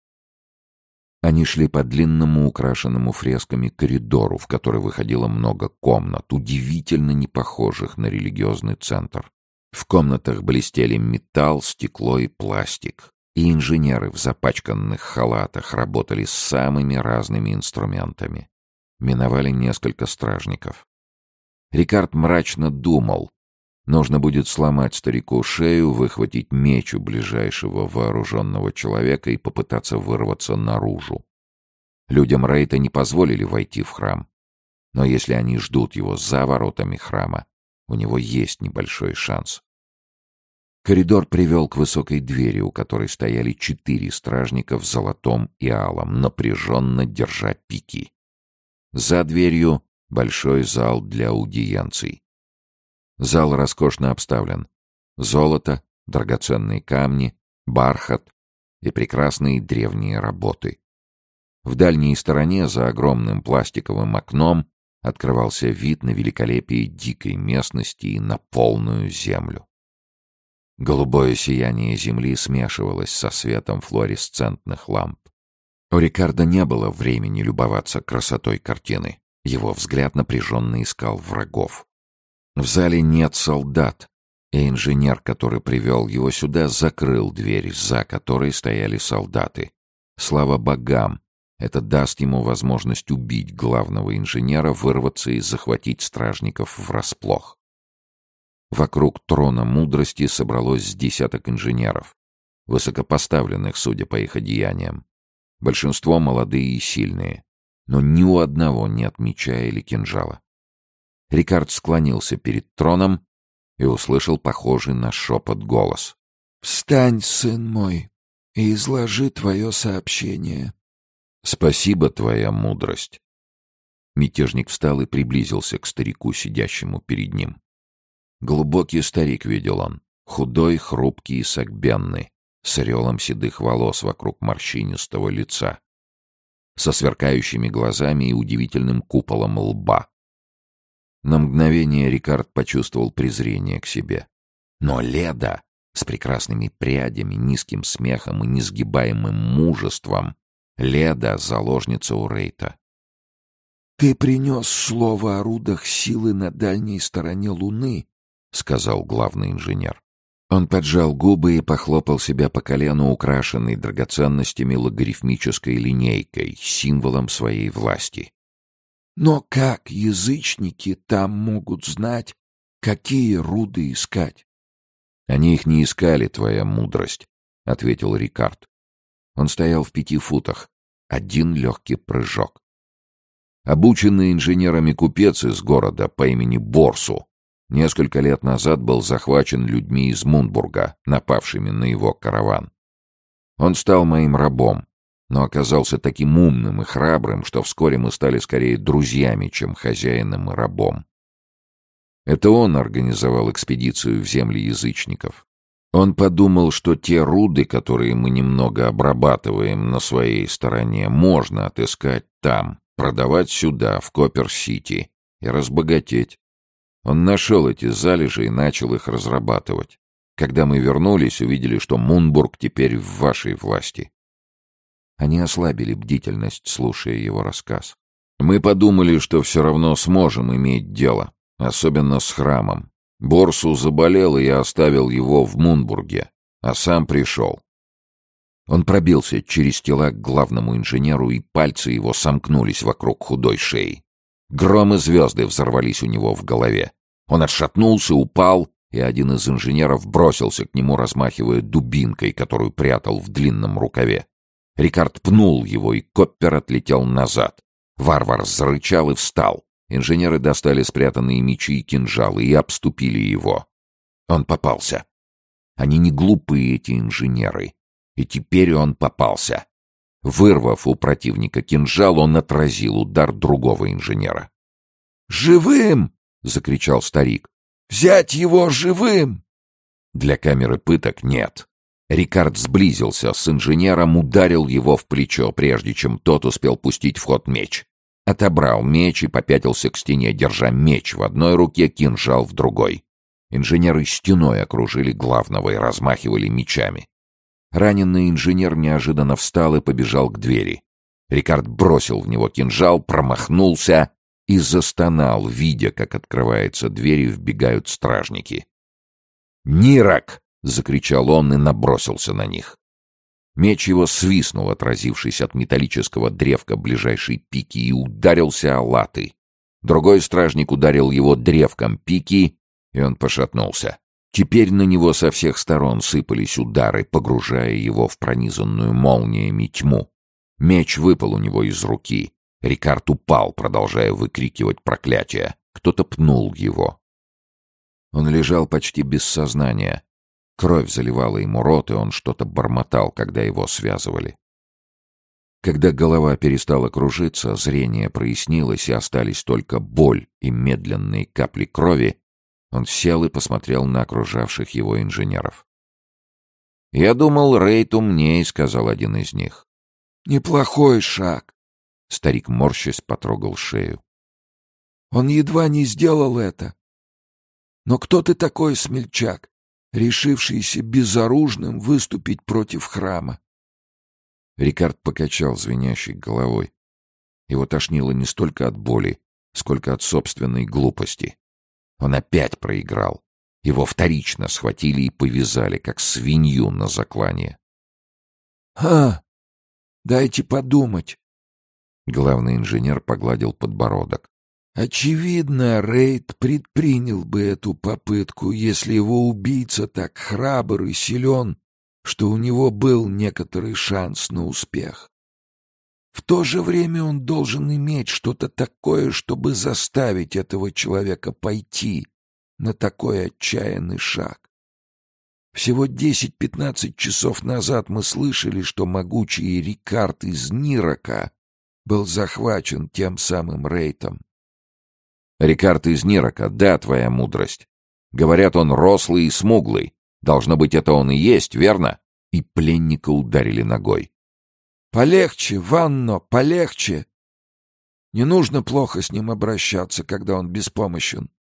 Они шли по длинному, украшенному фресками коридору, в который выходило много комнат, удивительно не похожих на религиозный центр. В комнатах блестели металл, стекло и пластик. И инженеры в запачканных халатах работали с самыми разными инструментами. Миновали несколько стражников. Рикард мрачно думал. Нужно будет сломать старику шею, выхватить меч у ближайшего вооруженного человека и попытаться вырваться наружу. Людям Рейта не позволили войти в храм. Но если они ждут его за воротами храма, у него есть небольшой шанс. Коридор привел к высокой двери, у которой стояли четыре стражника в золотом и алом, напряженно держа пики. За дверью большой зал для аудиенций. Зал роскошно обставлен. Золото, драгоценные камни, бархат и прекрасные древние работы. В дальней стороне, за огромным пластиковым окном, открывался вид на великолепие дикой местности и на полную землю. Голубое сияние земли смешивалось со светом флуоресцентных ламп. У Рикардо не было времени любоваться красотой картины. Его взгляд напряженно искал врагов. В зале нет солдат, и инженер, который привел его сюда, закрыл дверь, за которой стояли солдаты. Слава богам, это даст ему возможность убить главного инженера, вырваться и захватить стражников врасплох. Вокруг трона мудрости собралось с десяток инженеров, высокопоставленных, судя по их одеяниям. Большинство молодые и сильные но ни у одного нет меча или кинжала. Рикард склонился перед троном и услышал похожий на шепот голос. «Встань, сын мой, и изложи твое сообщение». «Спасибо, твоя мудрость». Мятежник встал и приблизился к старику, сидящему перед ним. Глубокий старик видел он, худой, хрупкий и согбенный, с орелом седых волос вокруг морщинистого лица со сверкающими глазами и удивительным куполом лба. На мгновение Рикард почувствовал презрение к себе. Но Леда с прекрасными прядями, низким смехом и несгибаемым мужеством, Леда — заложница у Рейта. «Ты принес слово о рудах силы на дальней стороне Луны», — сказал главный инженер. Он поджал губы и похлопал себя по колену, украшенной драгоценностями логарифмической линейкой, символом своей власти. Но как язычники там могут знать, какие руды искать? — Они их не искали, твоя мудрость, — ответил Рикард. Он стоял в пяти футах. Один легкий прыжок. Обученный инженерами купец из города по имени Борсу несколько лет назад был захвачен людьми из Мунбурга, напавшими на его караван. Он стал моим рабом, но оказался таким умным и храбрым, что вскоре мы стали скорее друзьями, чем хозяином и рабом. Это он организовал экспедицию в земли язычников. Он подумал, что те руды, которые мы немного обрабатываем на своей стороне, можно отыскать там, продавать сюда, в Копер-Сити, и разбогатеть. Он нашел эти залежи и начал их разрабатывать. Когда мы вернулись, увидели, что Мунбург теперь в вашей власти. Они ослабили бдительность, слушая его рассказ. Мы подумали, что все равно сможем иметь дело, особенно с храмом. Борсу заболел, и я оставил его в Мунбурге, а сам пришел. Он пробился через тела к главному инженеру, и пальцы его сомкнулись вокруг худой шеи. Громы звезды взорвались у него в голове. Он отшатнулся, упал, и один из инженеров бросился к нему, размахивая дубинкой, которую прятал в длинном рукаве. Рикард пнул его, и Коппер отлетел назад. Варвар зарычал и встал. Инженеры достали спрятанные мечи и кинжалы и обступили его. Он попался. Они не глупые, эти инженеры. И теперь он попался. Вырвав у противника кинжал, он отразил удар другого инженера. «Живым!» — закричал старик. «Взять его живым!» Для камеры пыток нет. Рикард сблизился с инженером, ударил его в плечо, прежде чем тот успел пустить в ход меч. Отобрал меч и попятился к стене, держа меч в одной руке, кинжал в другой. Инженеры стеной окружили главного и размахивали мечами. Раненый инженер неожиданно встал и побежал к двери. Рикард бросил в него кинжал, промахнулся и застонал, видя, как открывается дверь и вбегают стражники. «Нирок!» — закричал он и набросился на них. Меч его свистнул, отразившись от металлического древка ближайшей пики, и ударился о латы. Другой стражник ударил его древком пики, и он пошатнулся. Теперь на него со всех сторон сыпались удары, погружая его в пронизанную молниями тьму. Меч выпал у него из руки. Рикард упал, продолжая выкрикивать проклятие. Кто-то пнул его. Он лежал почти без сознания. Кровь заливала ему рот, и он что-то бормотал, когда его связывали. Когда голова перестала кружиться, зрение прояснилось, и остались только боль и медленные капли крови — он сел и посмотрел на окружавших его инженеров. «Я думал, Рейт умнее», — сказал один из них. «Неплохой шаг», — старик морщась потрогал шею. «Он едва не сделал это. Но кто ты такой, смельчак, решившийся безоружным выступить против храма?» Рикард покачал звенящей головой. Его тошнило не столько от боли, сколько от собственной глупости. Он опять проиграл. Его вторично схватили и повязали, как свинью на заклане. «А, дайте подумать!» Главный инженер погладил подбородок. «Очевидно, Рейд предпринял бы эту попытку, если его убийца так храбр и силен, что у него был некоторый шанс на успех. В то же время он должен иметь что-то такое, чтобы заставить этого человека пойти на такой отчаянный шаг. Всего 10-15 часов назад мы слышали, что могучий Рикард из Нирока был захвачен тем самым рейтом. Рикард из Нирока, да, твоя мудрость. Говорят, он рослый и смуглый. Должно быть, это он и есть, верно? И пленника ударили ногой. Полегче, Ванно, полегче. Не нужно плохо с ним обращаться, когда он беспомощен.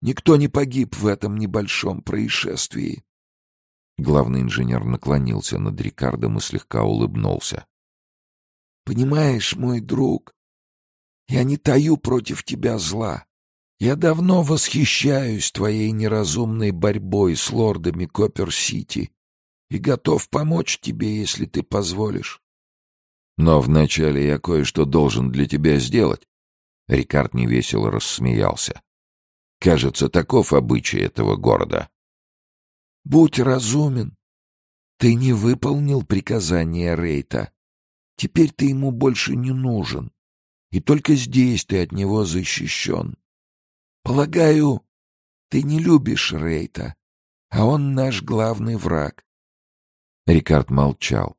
Никто не погиб в этом небольшом происшествии. Главный инженер наклонился над Рикардом и слегка улыбнулся. «Понимаешь, мой друг, я не таю против тебя зла. Я давно восхищаюсь твоей неразумной борьбой с лордами Коппер-Сити и готов помочь тебе, если ты позволишь. Но вначале я кое-что должен для тебя сделать. Рикард невесело рассмеялся. Кажется, таков обычай этого города. Будь разумен. Ты не выполнил приказание Рейта. Теперь ты ему больше не нужен. И только здесь ты от него защищен. Полагаю, ты не любишь Рейта, а он наш главный враг. Рикард молчал.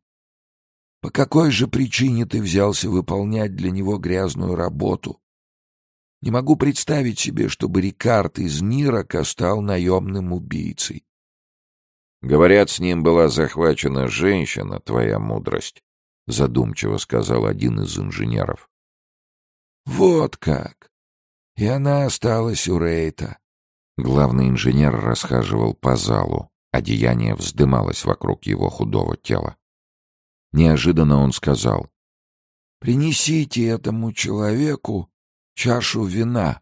«По какой же причине ты взялся выполнять для него грязную работу?» «Не могу представить себе, чтобы Рикард из Нирока стал наемным убийцей». «Говорят, с ним была захвачена женщина, твоя мудрость», — задумчиво сказал один из инженеров. «Вот как! И она осталась у Рейта». Главный инженер расхаживал по залу. Одеяние вздымалось вокруг его худого тела. Неожиданно он сказал, «Принесите этому человеку чашу вина».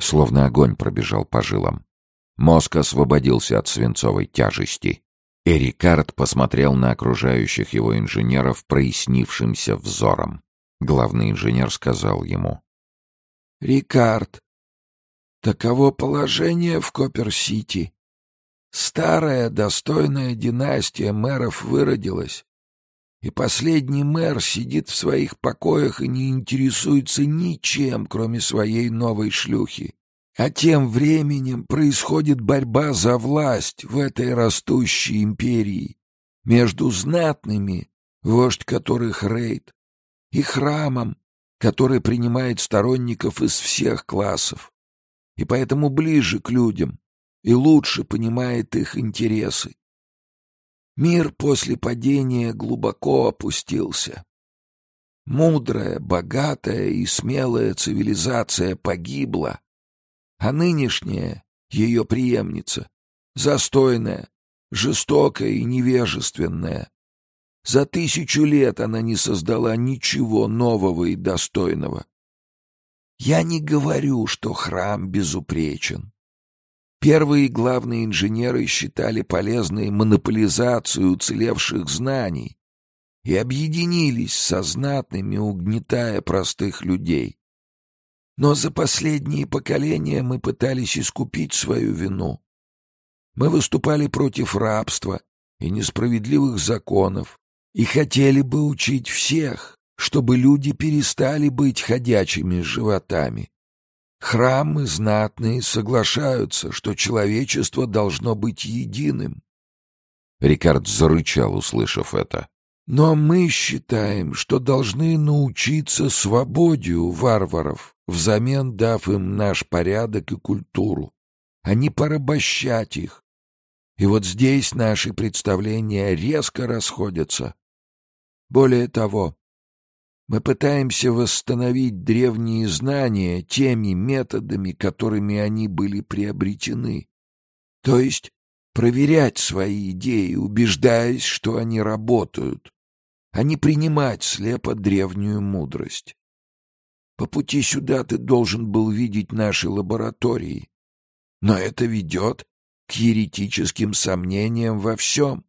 Словно огонь пробежал по жилам. Мозг освободился от свинцовой тяжести. И Рикард посмотрел на окружающих его инженеров прояснившимся взором. Главный инженер сказал ему. «Рикард, таково положение в Копер-Сити. Старая достойная династия мэров выродилась, и последний мэр сидит в своих покоях и не интересуется ничем, кроме своей новой шлюхи. А тем временем происходит борьба за власть в этой растущей империи между знатными, вождь которых Рейд, и храмом, который принимает сторонников из всех классов. И поэтому ближе к людям, и лучше понимает их интересы. Мир после падения глубоко опустился. Мудрая, богатая и смелая цивилизация погибла, а нынешняя, ее преемница, застойная, жестокая и невежественная. За тысячу лет она не создала ничего нового и достойного. Я не говорю, что храм безупречен. Первые главные инженеры считали полезной монополизацию уцелевших знаний и объединились со знатными, угнетая простых людей. Но за последние поколения мы пытались искупить свою вину. Мы выступали против рабства и несправедливых законов и хотели бы учить всех, чтобы люди перестали быть ходячими животами. Храмы знатные соглашаются, что человечество должно быть единым. Рикард зарычал, услышав это. Но мы считаем, что должны научиться свободе у варваров, взамен дав им наш порядок и культуру, а не порабощать их. И вот здесь наши представления резко расходятся. Более того, мы пытаемся восстановить древние знания теми методами, которыми они были приобретены. То есть проверять свои идеи, убеждаясь, что они работают, а не принимать слепо древнюю мудрость. По пути сюда ты должен был видеть наши лаборатории. Но это ведет к еретическим сомнениям во всем.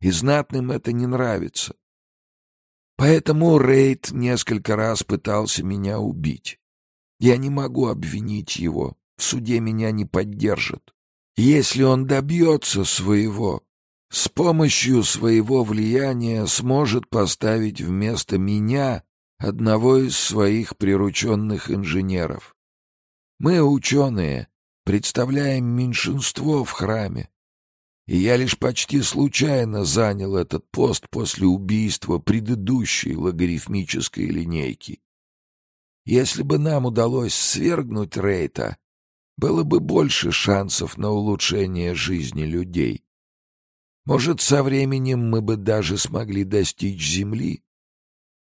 И знатным это не нравится. Поэтому Рейд несколько раз пытался меня убить. Я не могу обвинить его, в суде меня не поддержат. Если он добьется своего, с помощью своего влияния сможет поставить вместо меня одного из своих прирученных инженеров. Мы, ученые, представляем меньшинство в храме, и я лишь почти случайно занял этот пост после убийства предыдущей логарифмической линейки. Если бы нам удалось свергнуть Рейта, было бы больше шансов на улучшение жизни людей. Может, со временем мы бы даже смогли достичь Земли?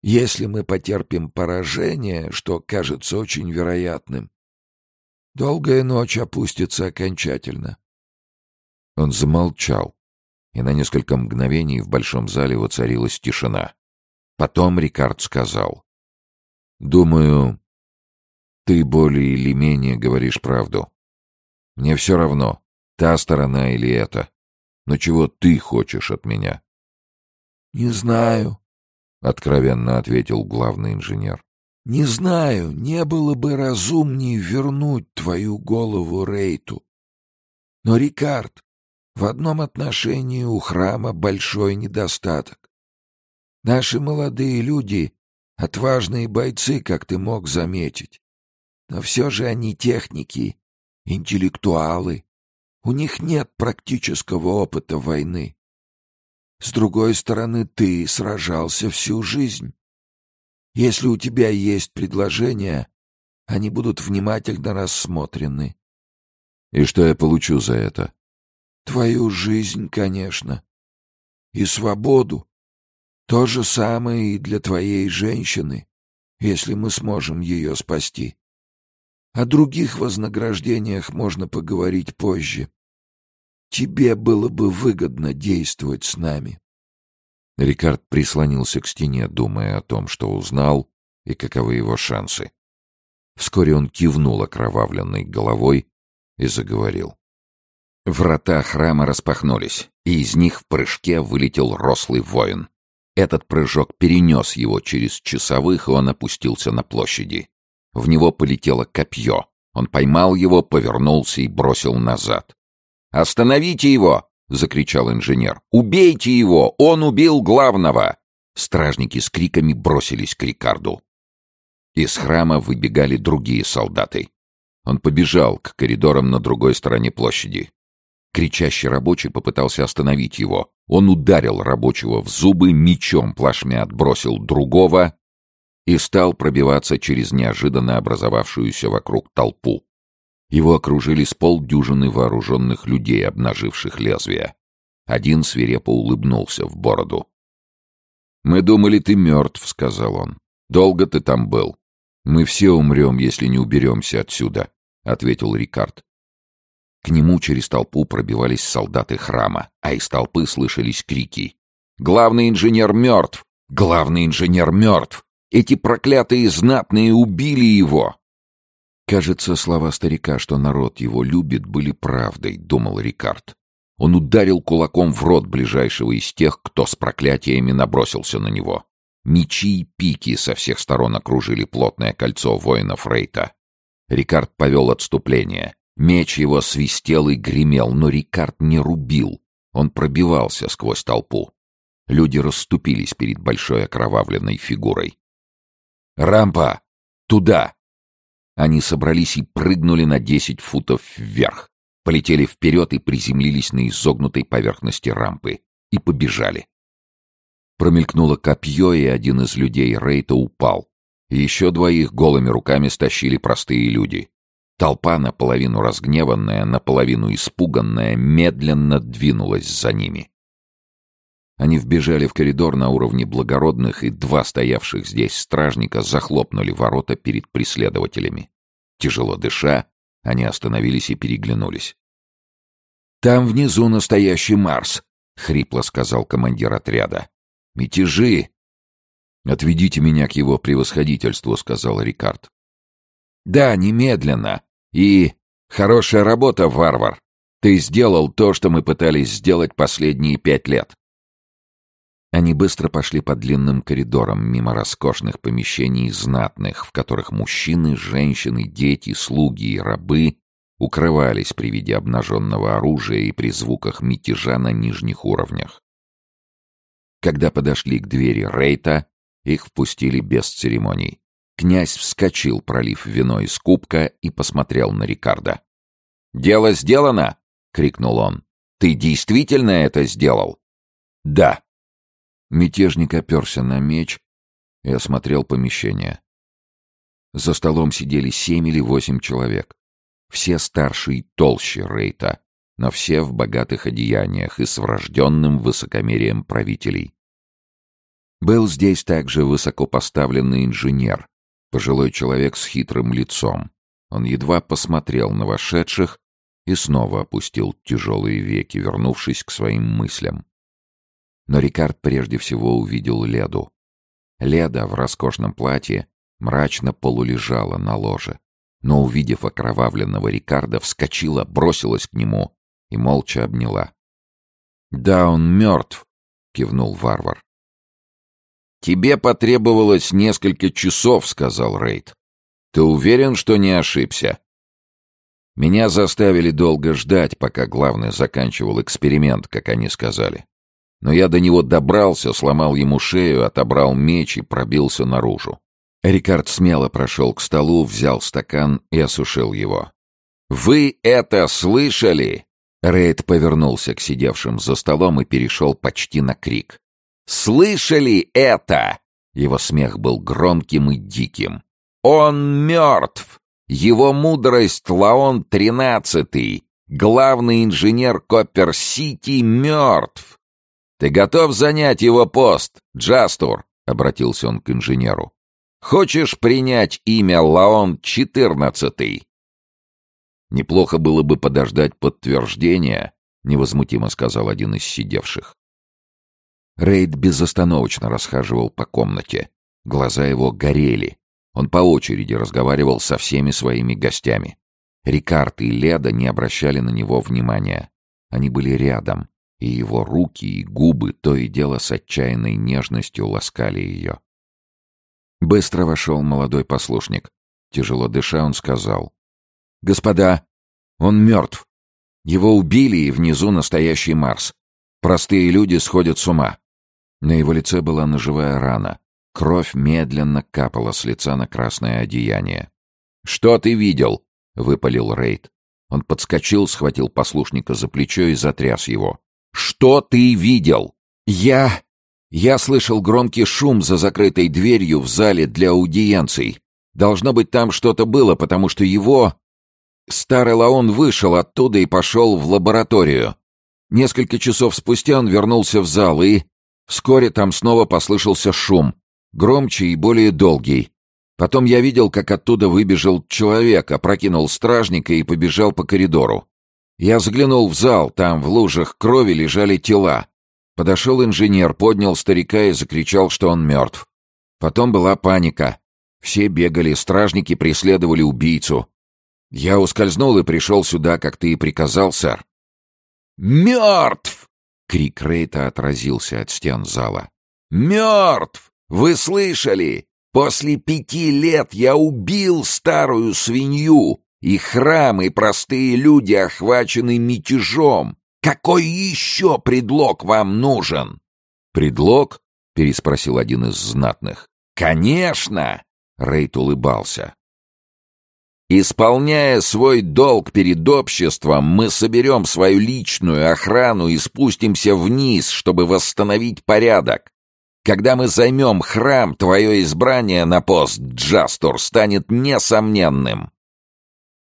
Если мы потерпим поражение, что кажется очень вероятным, долгая ночь опустится окончательно. Он замолчал, и на несколько мгновений в большом зале воцарилась тишина. Потом Рикард сказал. «Думаю, ты более или менее говоришь правду. Мне все равно, та сторона или эта. Но чего ты хочешь от меня?» «Не знаю», — откровенно ответил главный инженер. «Не знаю, не было бы разумнее вернуть твою голову Рейту. Но, Рикард, в одном отношении у храма большой недостаток. Наши молодые люди — отважные бойцы, как ты мог заметить. Но все же они техники, интеллектуалы. У них нет практического опыта войны. С другой стороны, ты сражался всю жизнь. Если у тебя есть предложения, они будут внимательно рассмотрены. И что я получу за это? твою жизнь, конечно, и свободу. То же самое и для твоей женщины, если мы сможем ее спасти. О других вознаграждениях можно поговорить позже. Тебе было бы выгодно действовать с нами. Рикард прислонился к стене, думая о том, что узнал, и каковы его шансы. Вскоре он кивнул окровавленной головой и заговорил. Врата храма распахнулись, и из них в прыжке вылетел рослый воин. Этот прыжок перенес его через часовых, и он опустился на площади. В него полетело копье. Он поймал его, повернулся и бросил назад. «Остановите его!» — закричал инженер. «Убейте его! Он убил главного!» Стражники с криками бросились к Рикарду. Из храма выбегали другие солдаты. Он побежал к коридорам на другой стороне площади. Кричащий рабочий попытался остановить его. Он ударил рабочего в зубы, мечом плашмя отбросил другого и стал пробиваться через неожиданно образовавшуюся вокруг толпу. Его окружили с полдюжины вооруженных людей, обнаживших лезвия. Один свирепо улыбнулся в бороду. «Мы думали, ты мертв», — сказал он. «Долго ты там был?» «Мы все умрем, если не уберемся отсюда», — ответил Рикард. К нему через толпу пробивались солдаты храма, а из толпы слышались крики. «Главный инженер мертв! Главный инженер мертв! Эти проклятые знатные убили его!» Кажется, слова старика, что народ его любит, были правдой, думал Рикард. Он ударил кулаком в рот ближайшего из тех, кто с проклятиями набросился на него. Мечи и пики со всех сторон окружили плотное кольцо воинов Рейта. Рикард повел отступление. Меч его свистел и гремел, но Рикард не рубил. Он пробивался сквозь толпу. Люди расступились перед большой окровавленной фигурой. «Рампа! Туда!» Они собрались и прыгнули на десять футов вверх, полетели вперед и приземлились на изогнутой поверхности рампы и побежали. Промелькнуло копье, и один из людей Рейта упал. Еще двоих голыми руками стащили простые люди. Толпа, наполовину разгневанная, наполовину испуганная, медленно двинулась за ними. Они вбежали в коридор на уровне благородных, и два стоявших здесь стражника захлопнули ворота перед преследователями. Тяжело дыша, они остановились и переглянулись. «Там внизу настоящий Марс», — хрипло сказал командир отряда. «Мятежи!» «Отведите меня к его превосходительству», — сказал Рикард. «Да, немедленно!» И хорошая работа, варвар. Ты сделал то, что мы пытались сделать последние пять лет. Они быстро пошли по длинным коридорам мимо роскошных помещений знатных, в которых мужчины, женщины, дети, слуги и рабы укрывались при виде обнаженного оружия и при звуках мятежа на нижних уровнях. Когда подошли к двери Рейта, их впустили без церемоний. Князь вскочил, пролив вино из кубка, и посмотрел на Рикардо. «Дело сделано!» — крикнул он. «Ты действительно это сделал?» «Да». Мятежник оперся на меч и осмотрел помещение. За столом сидели семь или восемь человек. Все старше и толще Рейта, но все в богатых одеяниях и с врожденным высокомерием правителей. Был здесь также высокопоставленный инженер, Пожилой человек с хитрым лицом. Он едва посмотрел на вошедших и снова опустил тяжелые веки, вернувшись к своим мыслям. Но Рикард прежде всего увидел Леду. Леда в роскошном платье мрачно полулежала на ложе, но, увидев окровавленного Рикарда, вскочила, бросилась к нему и молча обняла. «Да, он мертв!» — кивнул варвар. «Тебе потребовалось несколько часов», — сказал Рейд. «Ты уверен, что не ошибся?» Меня заставили долго ждать, пока главный заканчивал эксперимент, как они сказали. Но я до него добрался, сломал ему шею, отобрал меч и пробился наружу. Рикард смело прошел к столу, взял стакан и осушил его. «Вы это слышали?» Рейд повернулся к сидевшим за столом и перешел почти на крик. Слышали это?» Его смех был громким и диким. «Он мертв! Его мудрость Лаон Тринадцатый, главный инженер Коппер-Сити, мертв! Ты готов занять его пост, Джастур?» — обратился он к инженеру. «Хочешь принять имя Лаон Четырнадцатый?» «Неплохо было бы подождать подтверждения», — невозмутимо сказал один из сидевших. Рейд безостановочно расхаживал по комнате. Глаза его горели. Он по очереди разговаривал со всеми своими гостями. Рикард и Леда не обращали на него внимания. Они были рядом, и его руки и губы то и дело с отчаянной нежностью ласкали ее. Быстро вошел молодой послушник. Тяжело дыша, он сказал. «Господа, он мертв. Его убили, и внизу настоящий Марс. Простые люди сходят с ума. На его лице была ножевая рана. Кровь медленно капала с лица на красное одеяние. «Что ты видел?» — выпалил Рейд. Он подскочил, схватил послушника за плечо и затряс его. «Что ты видел?» «Я...» «Я слышал громкий шум за закрытой дверью в зале для аудиенций. Должно быть, там что-то было, потому что его...» Старый Лаон вышел оттуда и пошел в лабораторию. Несколько часов спустя он вернулся в зал и... Вскоре там снова послышался шум, громче и более долгий. Потом я видел, как оттуда выбежал человек, опрокинул стражника и побежал по коридору. Я взглянул в зал, там в лужах крови лежали тела. Подошел инженер, поднял старика и закричал, что он мертв. Потом была паника. Все бегали, стражники преследовали убийцу. Я ускользнул и пришел сюда, как ты и приказал, сэр. «Мертв!» Крик Рейта отразился от стен зала. «Мертв! Вы слышали? После пяти лет я убил старую свинью, и храм, и простые люди охвачены мятежом. Какой еще предлог вам нужен?» «Предлог?» — переспросил один из знатных. «Конечно!» — Рейт улыбался. Исполняя свой долг перед обществом, мы соберем свою личную охрану и спустимся вниз, чтобы восстановить порядок. Когда мы займем храм, твое избрание на пост Джастур станет несомненным».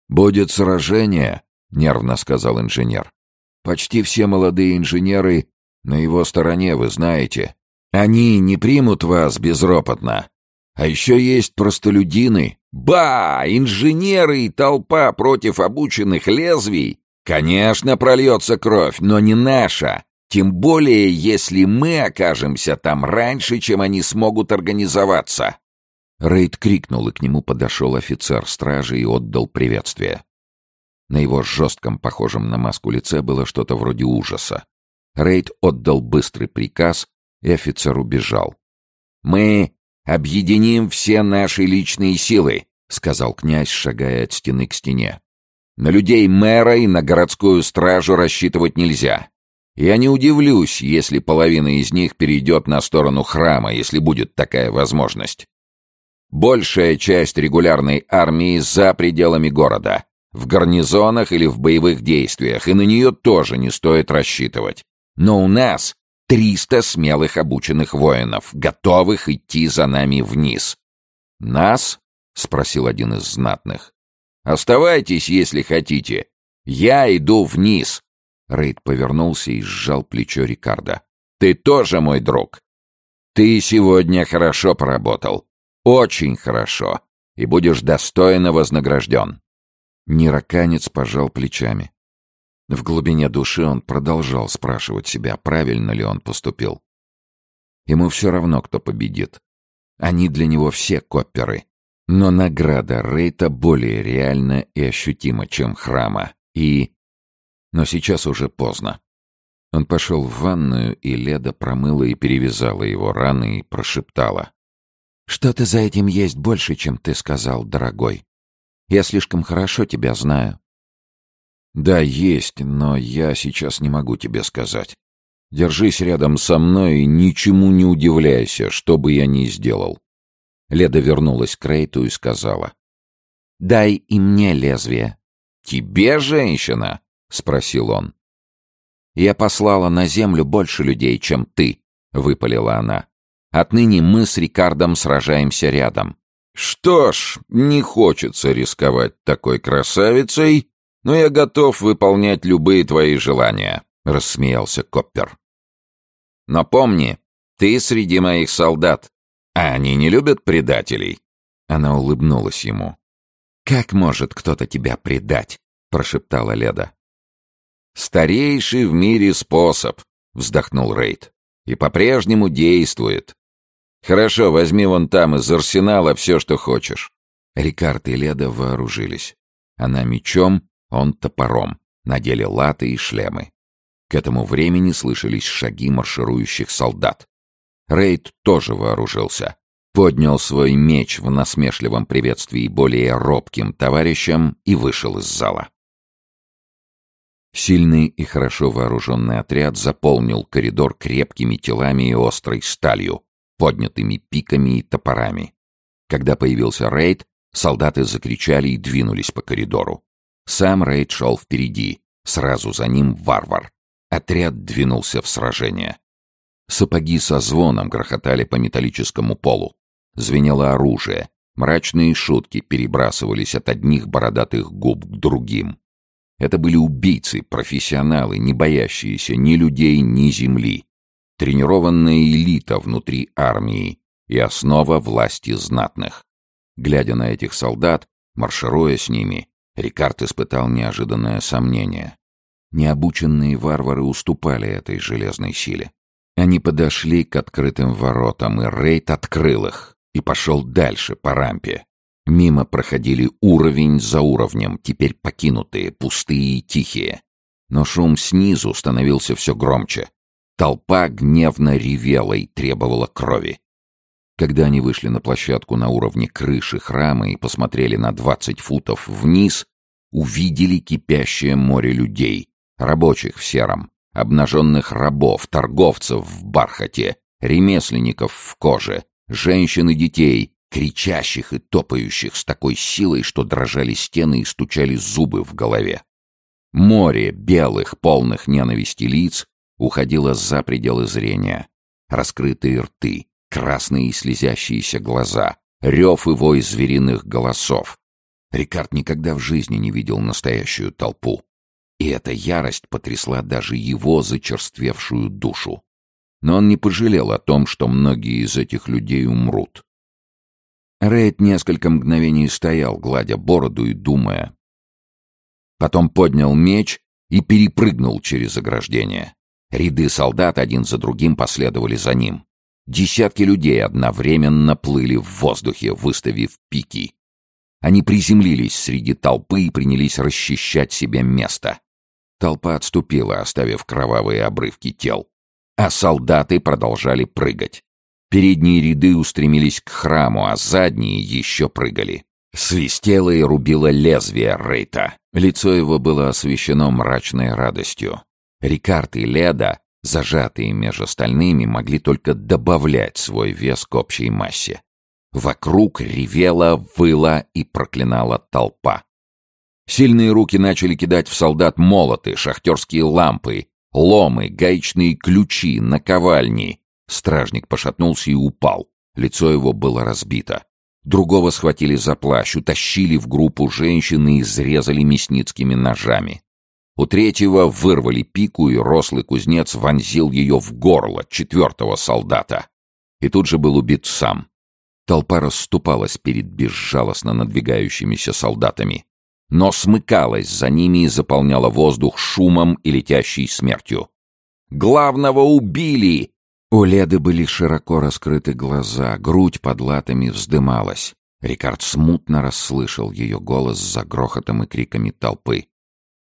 «Будет сражение», — нервно сказал инженер. «Почти все молодые инженеры на его стороне, вы знаете. Они не примут вас безропотно. А еще есть простолюдины, Ба! Инженеры и толпа против обученных лезвий? Конечно, прольется кровь, но не наша. Тем более, если мы окажемся там раньше, чем они смогут организоваться. Рейд крикнул, и к нему подошел офицер стражи и отдал приветствие. На его жестком, похожем на маску лице, было что-то вроде ужаса. Рейд отдал быстрый приказ, и офицер убежал. «Мы «Объединим все наши личные силы», — сказал князь, шагая от стены к стене. «На людей мэра и на городскую стражу рассчитывать нельзя. Я не удивлюсь, если половина из них перейдет на сторону храма, если будет такая возможность. Большая часть регулярной армии за пределами города, в гарнизонах или в боевых действиях, и на нее тоже не стоит рассчитывать. Но у нас Триста смелых обученных воинов, готовых идти за нами вниз. «Нас?» — спросил один из знатных. «Оставайтесь, если хотите. Я иду вниз!» Рейд повернулся и сжал плечо Рикардо. «Ты тоже мой друг. Ты сегодня хорошо поработал. Очень хорошо. И будешь достойно вознагражден». Нироканец пожал плечами. В глубине души он продолжал спрашивать себя, правильно ли он поступил. Ему все равно, кто победит. Они для него все копперы. Но награда Рейта более реальна и ощутима, чем храма. И... Но сейчас уже поздно. Он пошел в ванную, и Леда промыла и перевязала его раны и прошептала. «Что-то за этим есть больше, чем ты сказал, дорогой. Я слишком хорошо тебя знаю. «Да, есть, но я сейчас не могу тебе сказать. Держись рядом со мной и ничему не удивляйся, что бы я ни сделал». Леда вернулась к Рейту и сказала. «Дай и мне лезвие». «Тебе, женщина?» — спросил он. «Я послала на землю больше людей, чем ты», — выпалила она. «Отныне мы с Рикардом сражаемся рядом». «Что ж, не хочется рисковать такой красавицей», но я готов выполнять любые твои желания», — рассмеялся Коппер. «Но помни, ты среди моих солдат, а они не любят предателей». Она улыбнулась ему. «Как может кто-то тебя предать?» — прошептала Леда. «Старейший в мире способ», — вздохнул Рейд. «И по-прежнему действует. Хорошо, возьми вон там из арсенала все, что хочешь». Рикард и Леда вооружились. Она мечом, он топором. Надели латы и шлемы. К этому времени слышались шаги марширующих солдат. Рейд тоже вооружился. Поднял свой меч в насмешливом приветствии более робким товарищам и вышел из зала. Сильный и хорошо вооруженный отряд заполнил коридор крепкими телами и острой сталью, поднятыми пиками и топорами. Когда появился рейд, солдаты закричали и двинулись по коридору. Сам Рейд шел впереди, сразу за ним варвар. Отряд двинулся в сражение. Сапоги со звоном грохотали по металлическому полу. Звенело оружие. Мрачные шутки перебрасывались от одних бородатых губ к другим. Это были убийцы, профессионалы, не боящиеся ни людей, ни земли. Тренированная элита внутри армии и основа власти знатных. Глядя на этих солдат, маршируя с ними, Рикард испытал неожиданное сомнение. Необученные варвары уступали этой железной силе. Они подошли к открытым воротам, и Рейд открыл их и пошел дальше по рампе. Мимо проходили уровень за уровнем, теперь покинутые, пустые и тихие. Но шум снизу становился все громче. Толпа гневно ревела и требовала крови. Когда они вышли на площадку на уровне крыши храма и посмотрели на 20 футов вниз, увидели кипящее море людей, рабочих в сером, обнаженных рабов, торговцев в бархате, ремесленников в коже, женщин и детей, кричащих и топающих с такой силой, что дрожали стены и стучали зубы в голове. Море белых, полных ненависти лиц уходило за пределы зрения. Раскрытые рты, красные и слезящиеся глаза, рев и вой звериных голосов. Рикард никогда в жизни не видел настоящую толпу. И эта ярость потрясла даже его зачерствевшую душу. Но он не пожалел о том, что многие из этих людей умрут. Рейд несколько мгновений стоял, гладя бороду и думая. Потом поднял меч и перепрыгнул через ограждение. Ряды солдат один за другим последовали за ним. Десятки людей одновременно плыли в воздухе, выставив пики. Они приземлились среди толпы и принялись расчищать себе место. Толпа отступила, оставив кровавые обрывки тел. А солдаты продолжали прыгать. Передние ряды устремились к храму, а задние еще прыгали. Свистело и рубило лезвие Рейта. Лицо его было освещено мрачной радостью. Рикард и Леда зажатые между остальными, могли только добавлять свой вес к общей массе. Вокруг ревела, выла и проклинала толпа. Сильные руки начали кидать в солдат молоты, шахтерские лампы, ломы, гаечные ключи, наковальни. Стражник пошатнулся и упал. Лицо его было разбито. Другого схватили за плащ, утащили в группу женщин и изрезали мясницкими ножами. У третьего вырвали пику, и рослый кузнец вонзил ее в горло четвертого солдата. И тут же был убит сам. Толпа расступалась перед безжалостно надвигающимися солдатами, но смыкалась за ними и заполняла воздух шумом и летящей смертью. «Главного убили!» У Леды были широко раскрыты глаза, грудь под латами вздымалась. Рикард смутно расслышал ее голос за грохотом и криками толпы.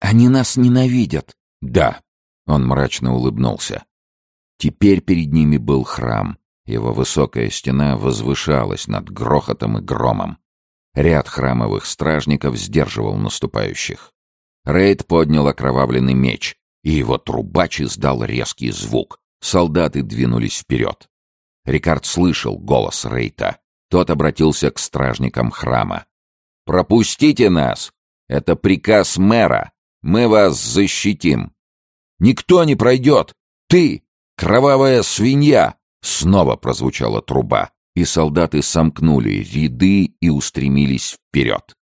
Они нас ненавидят. Да, он мрачно улыбнулся. Теперь перед ними был храм. Его высокая стена возвышалась над грохотом и громом. Ряд храмовых стражников сдерживал наступающих. Рейд поднял окровавленный меч, и его трубач издал резкий звук. Солдаты двинулись вперед. Рикард слышал голос Рейта. Тот обратился к стражникам храма. «Пропустите нас! Это приказ мэра! Мы вас защитим. Никто не пройдет. Ты, кровавая свинья!» Снова прозвучала труба, и солдаты сомкнули ряды и устремились вперед.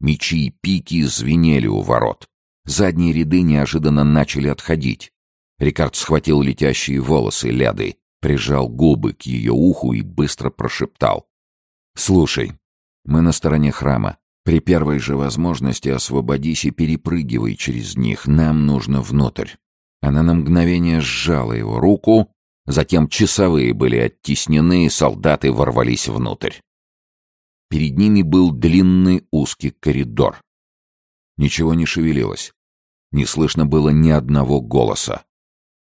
Мечи и пики звенели у ворот. Задние ряды неожиданно начали отходить. Рикард схватил летящие волосы Ляды, прижал губы к ее уху и быстро прошептал. «Слушай, мы на стороне храма. При первой же возможности освободись и перепрыгивай через них, нам нужно внутрь. Она на мгновение сжала его руку, затем часовые были оттеснены, и солдаты ворвались внутрь. Перед ними был длинный узкий коридор. Ничего не шевелилось. Не слышно было ни одного голоса.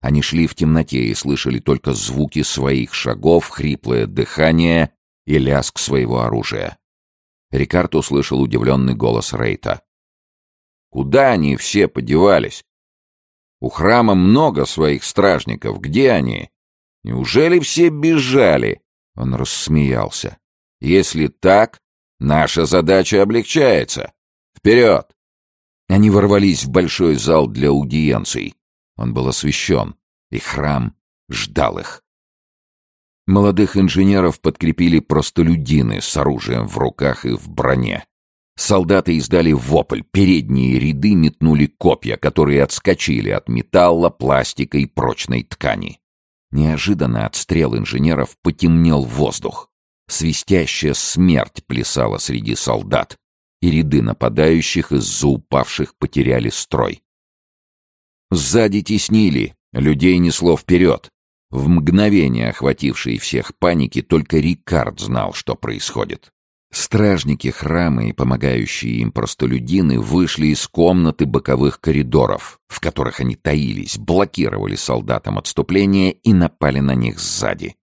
Они шли в темноте и слышали только звуки своих шагов, хриплое дыхание и лязг своего оружия. Рикард услышал удивленный голос Рейта. «Куда они все подевались? У храма много своих стражников. Где они? Неужели все бежали?» Он рассмеялся. «Если так, наша задача облегчается. Вперед!» Они ворвались в большой зал для аудиенций. Он был освещен, и храм ждал их. Молодых инженеров подкрепили простолюдины с оружием в руках и в броне. Солдаты издали вопль, передние ряды метнули копья, которые отскочили от металла, пластика и прочной ткани. Неожиданно отстрел инженеров потемнел воздух. Свистящая смерть плясала среди солдат, и ряды нападающих из-за упавших потеряли строй. Сзади теснили, людей несло вперед. В мгновение, охватившей всех паники, только Рикард знал, что происходит. Стражники храма и помогающие им простолюдины вышли из комнаты боковых коридоров, в которых они таились, блокировали солдатам отступление и напали на них сзади.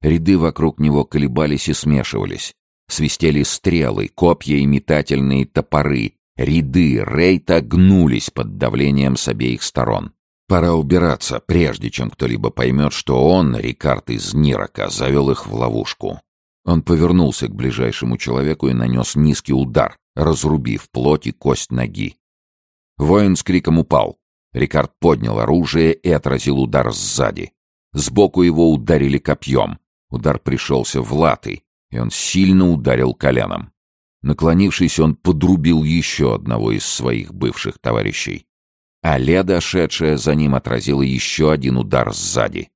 Ряды вокруг него колебались и смешивались. Свистели стрелы, копья и метательные топоры. Ряды рейта гнулись под давлением с обеих сторон. Пора убираться, прежде чем кто-либо поймет, что он, Рикард из Нирока, завел их в ловушку. Он повернулся к ближайшему человеку и нанес низкий удар, разрубив плоть и кость ноги. Воин с криком упал. Рикард поднял оружие и отразил удар сзади. Сбоку его ударили копьем. Удар пришелся в латы, и он сильно ударил коленом. Наклонившись, он подрубил еще одного из своих бывших товарищей а Леда, шедшая за ним, отразила еще один удар сзади.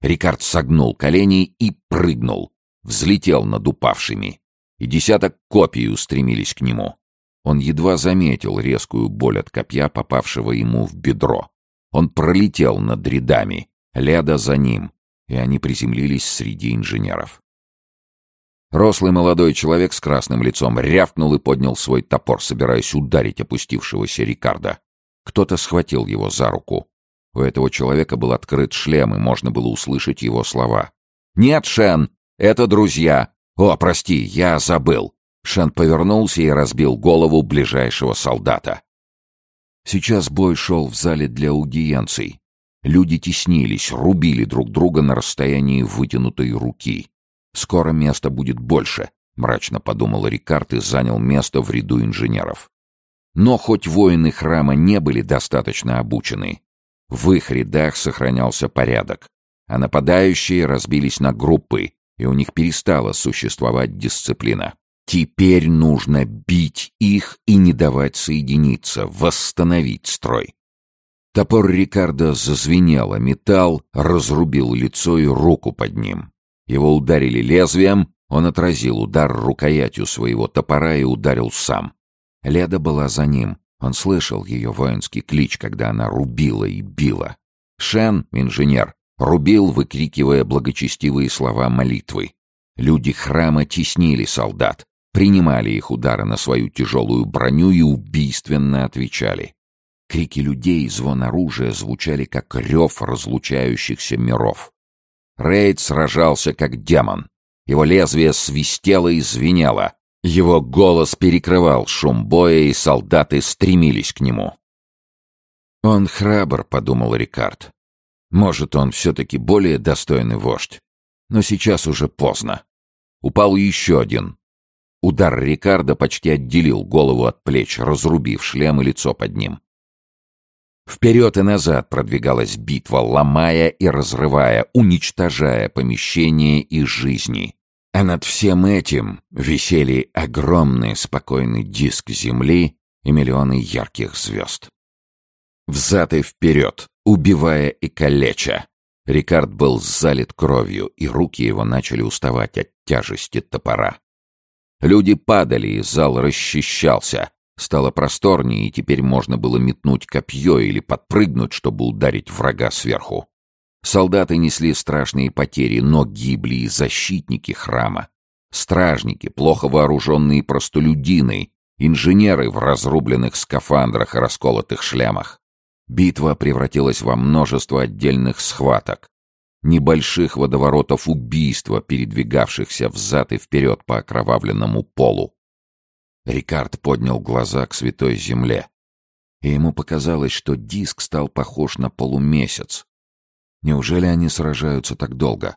Рикард согнул колени и прыгнул, взлетел над упавшими, и десяток копий устремились к нему. Он едва заметил резкую боль от копья, попавшего ему в бедро. Он пролетел над рядами, Леда за ним, и они приземлились среди инженеров. Рослый молодой человек с красным лицом рявкнул и поднял свой топор, собираясь ударить опустившегося Рикарда. Кто-то схватил его за руку. У этого человека был открыт шлем, и можно было услышать его слова. «Нет, Шен, это друзья. О, прости, я забыл». Шен повернулся и разбил голову ближайшего солдата. Сейчас бой шел в зале для аудиенций. Люди теснились, рубили друг друга на расстоянии вытянутой руки. «Скоро места будет больше», — мрачно подумал Рикард и занял место в ряду инженеров. Но хоть воины храма не были достаточно обучены, в их рядах сохранялся порядок, а нападающие разбились на группы, и у них перестала существовать дисциплина. Теперь нужно бить их и не давать соединиться, восстановить строй. Топор Рикардо зазвенел, а металл разрубил лицо и руку под ним. Его ударили лезвием, он отразил удар рукоятью своего топора и ударил сам. Леда была за ним. Он слышал ее воинский клич, когда она рубила и била. Шен, инженер, рубил, выкрикивая благочестивые слова молитвы. Люди храма теснили солдат, принимали их удары на свою тяжелую броню и убийственно отвечали. Крики людей и звон оружия звучали, как рев разлучающихся миров. Рейд сражался, как демон. Его лезвие свистело и звенело. Его голос перекрывал шум боя, и солдаты стремились к нему. «Он храбр», — подумал Рикард. «Может, он все-таки более достойный вождь. Но сейчас уже поздно». Упал еще один. Удар Рикарда почти отделил голову от плеч, разрубив шлем и лицо под ним. Вперед и назад продвигалась битва, ломая и разрывая, уничтожая помещение и жизни. А над всем этим висели огромный спокойный диск Земли и миллионы ярких звезд. Взад и вперед, убивая и калеча, Рикард был залит кровью, и руки его начали уставать от тяжести топора. Люди падали, и зал расчищался. Стало просторнее, и теперь можно было метнуть копье или подпрыгнуть, чтобы ударить врага сверху. Солдаты несли страшные потери, но гибли и защитники храма. Стражники, плохо вооруженные простолюдины, инженеры в разрубленных скафандрах и расколотых шлямах. Битва превратилась во множество отдельных схваток, небольших водоворотов убийства, передвигавшихся взад и вперед по окровавленному полу. Рикард поднял глаза к святой земле, и ему показалось, что диск стал похож на полумесяц, Неужели они сражаются так долго?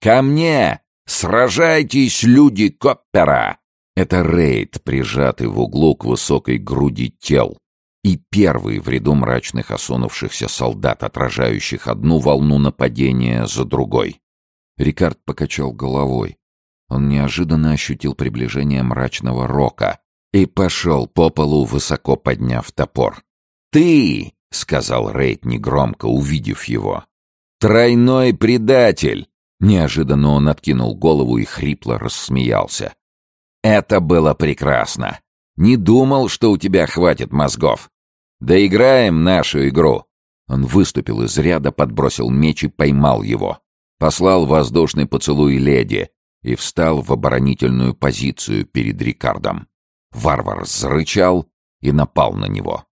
«Ко мне! Сражайтесь, люди Коппера!» Это рейд, прижатый в углу к высокой груди тел, и первый в ряду мрачных осунувшихся солдат, отражающих одну волну нападения за другой. Рикард покачал головой. Он неожиданно ощутил приближение мрачного рока и пошел по полу, высоко подняв топор. «Ты! — сказал Рейд негромко, увидев его. «Тройной предатель!» Неожиданно он откинул голову и хрипло рассмеялся. «Это было прекрасно! Не думал, что у тебя хватит мозгов! Доиграем нашу игру!» Он выступил из ряда, подбросил меч и поймал его. Послал воздушный поцелуй леди и встал в оборонительную позицию перед Рикардом. Варвар зарычал и напал на него.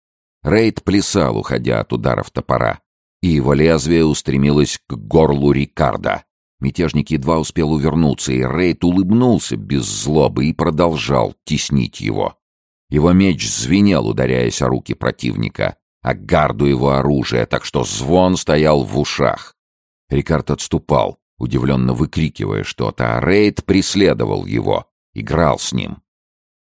Рейд плясал, уходя от ударов топора, и его лезвие устремилось к горлу Рикарда. Мятежник едва успел увернуться, и Рейд улыбнулся без злобы и продолжал теснить его. Его меч звенел, ударяясь о руки противника, а гарду его оружия, так что звон стоял в ушах. Рикард отступал, удивленно выкрикивая что-то, а Рейд преследовал его, играл с ним.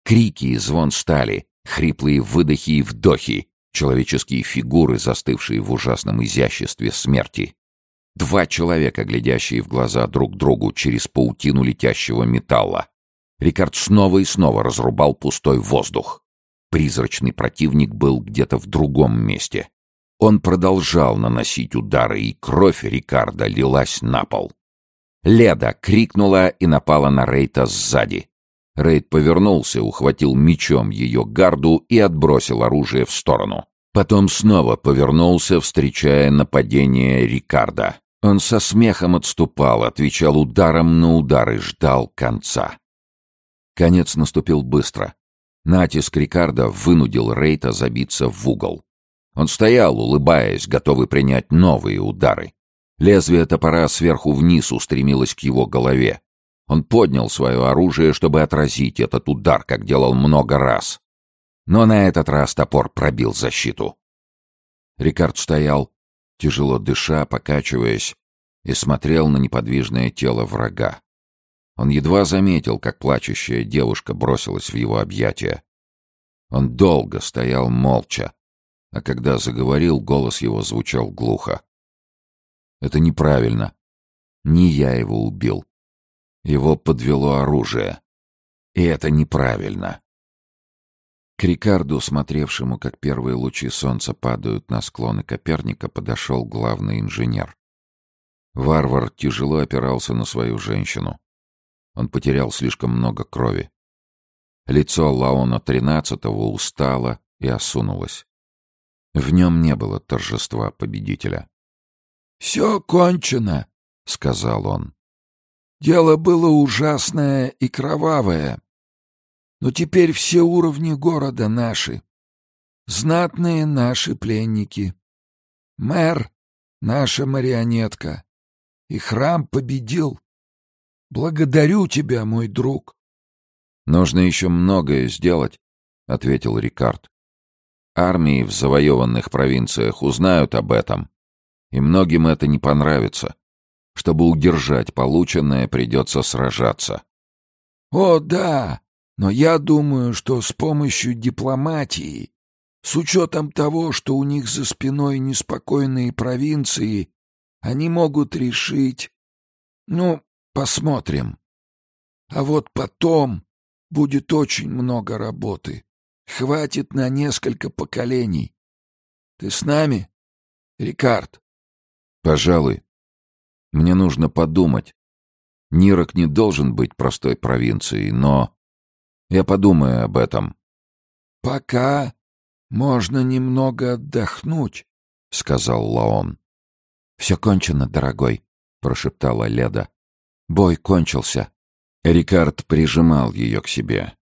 Крики и звон стали, хриплые выдохи и вдохи, человеческие фигуры, застывшие в ужасном изяществе смерти. Два человека, глядящие в глаза друг другу через паутину летящего металла. Рикард снова и снова разрубал пустой воздух. Призрачный противник был где-то в другом месте. Он продолжал наносить удары, и кровь Рикарда лилась на пол. Леда крикнула и напала на Рейта сзади. Рейд повернулся, ухватил мечом ее гарду и отбросил оружие в сторону. Потом снова повернулся, встречая нападение Рикарда. Он со смехом отступал, отвечал ударом на удар и ждал конца. Конец наступил быстро. Натиск Рикарда вынудил Рейта забиться в угол. Он стоял, улыбаясь, готовый принять новые удары. Лезвие топора сверху вниз устремилось к его голове. Он поднял свое оружие, чтобы отразить этот удар, как делал много раз. Но на этот раз топор пробил защиту. Рикард стоял, тяжело дыша, покачиваясь, и смотрел на неподвижное тело врага. Он едва заметил, как плачущая девушка бросилась в его объятия. Он долго стоял молча, а когда заговорил, голос его звучал глухо. «Это неправильно. Не я его убил. Его подвело оружие. И это неправильно. К Рикарду, смотревшему, как первые лучи солнца падают на склоны Коперника, подошел главный инженер. Варвар тяжело опирался на свою женщину. Он потерял слишком много крови. Лицо Лаона Тринадцатого устало и осунулось. В нем не было торжества победителя. «Все кончено», — сказал он. Дело было ужасное и кровавое. Но теперь все уровни города наши. Знатные наши пленники. Мэр — наша марионетка. И храм победил. Благодарю тебя, мой друг. — Нужно еще многое сделать, — ответил Рикард. Армии в завоеванных провинциях узнают об этом, и многим это не понравится. Чтобы удержать полученное, придется сражаться. «О, да! Но я думаю, что с помощью дипломатии, с учетом того, что у них за спиной неспокойные провинции, они могут решить... Ну, посмотрим. А вот потом будет очень много работы. Хватит на несколько поколений. Ты с нами, Рикард? Пожалуй, мне нужно подумать. Нирок не должен быть простой провинцией, но... Я подумаю об этом. «Пока можно немного отдохнуть», — сказал Лаон. «Все кончено, дорогой», — прошептала Леда. «Бой кончился». Рикард прижимал ее к себе,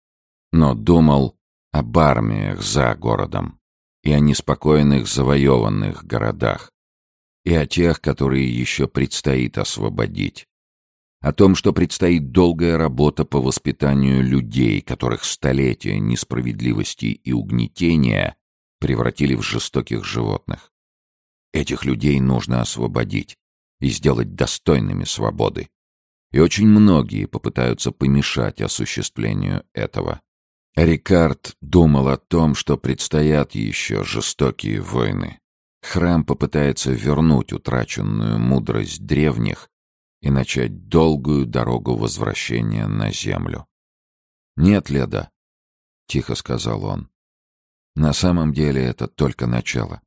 но думал об армиях за городом и о неспокойных завоеванных городах, и о тех, которые еще предстоит освободить. О том, что предстоит долгая работа по воспитанию людей, которых столетия несправедливости и угнетения превратили в жестоких животных. Этих людей нужно освободить и сделать достойными свободы. И очень многие попытаются помешать осуществлению этого. Рикард думал о том, что предстоят еще жестокие войны. Храм попытается вернуть утраченную мудрость древних и начать долгую дорогу возвращения на землю. «Нет, Леда», — тихо сказал он, — «на самом деле это только начало.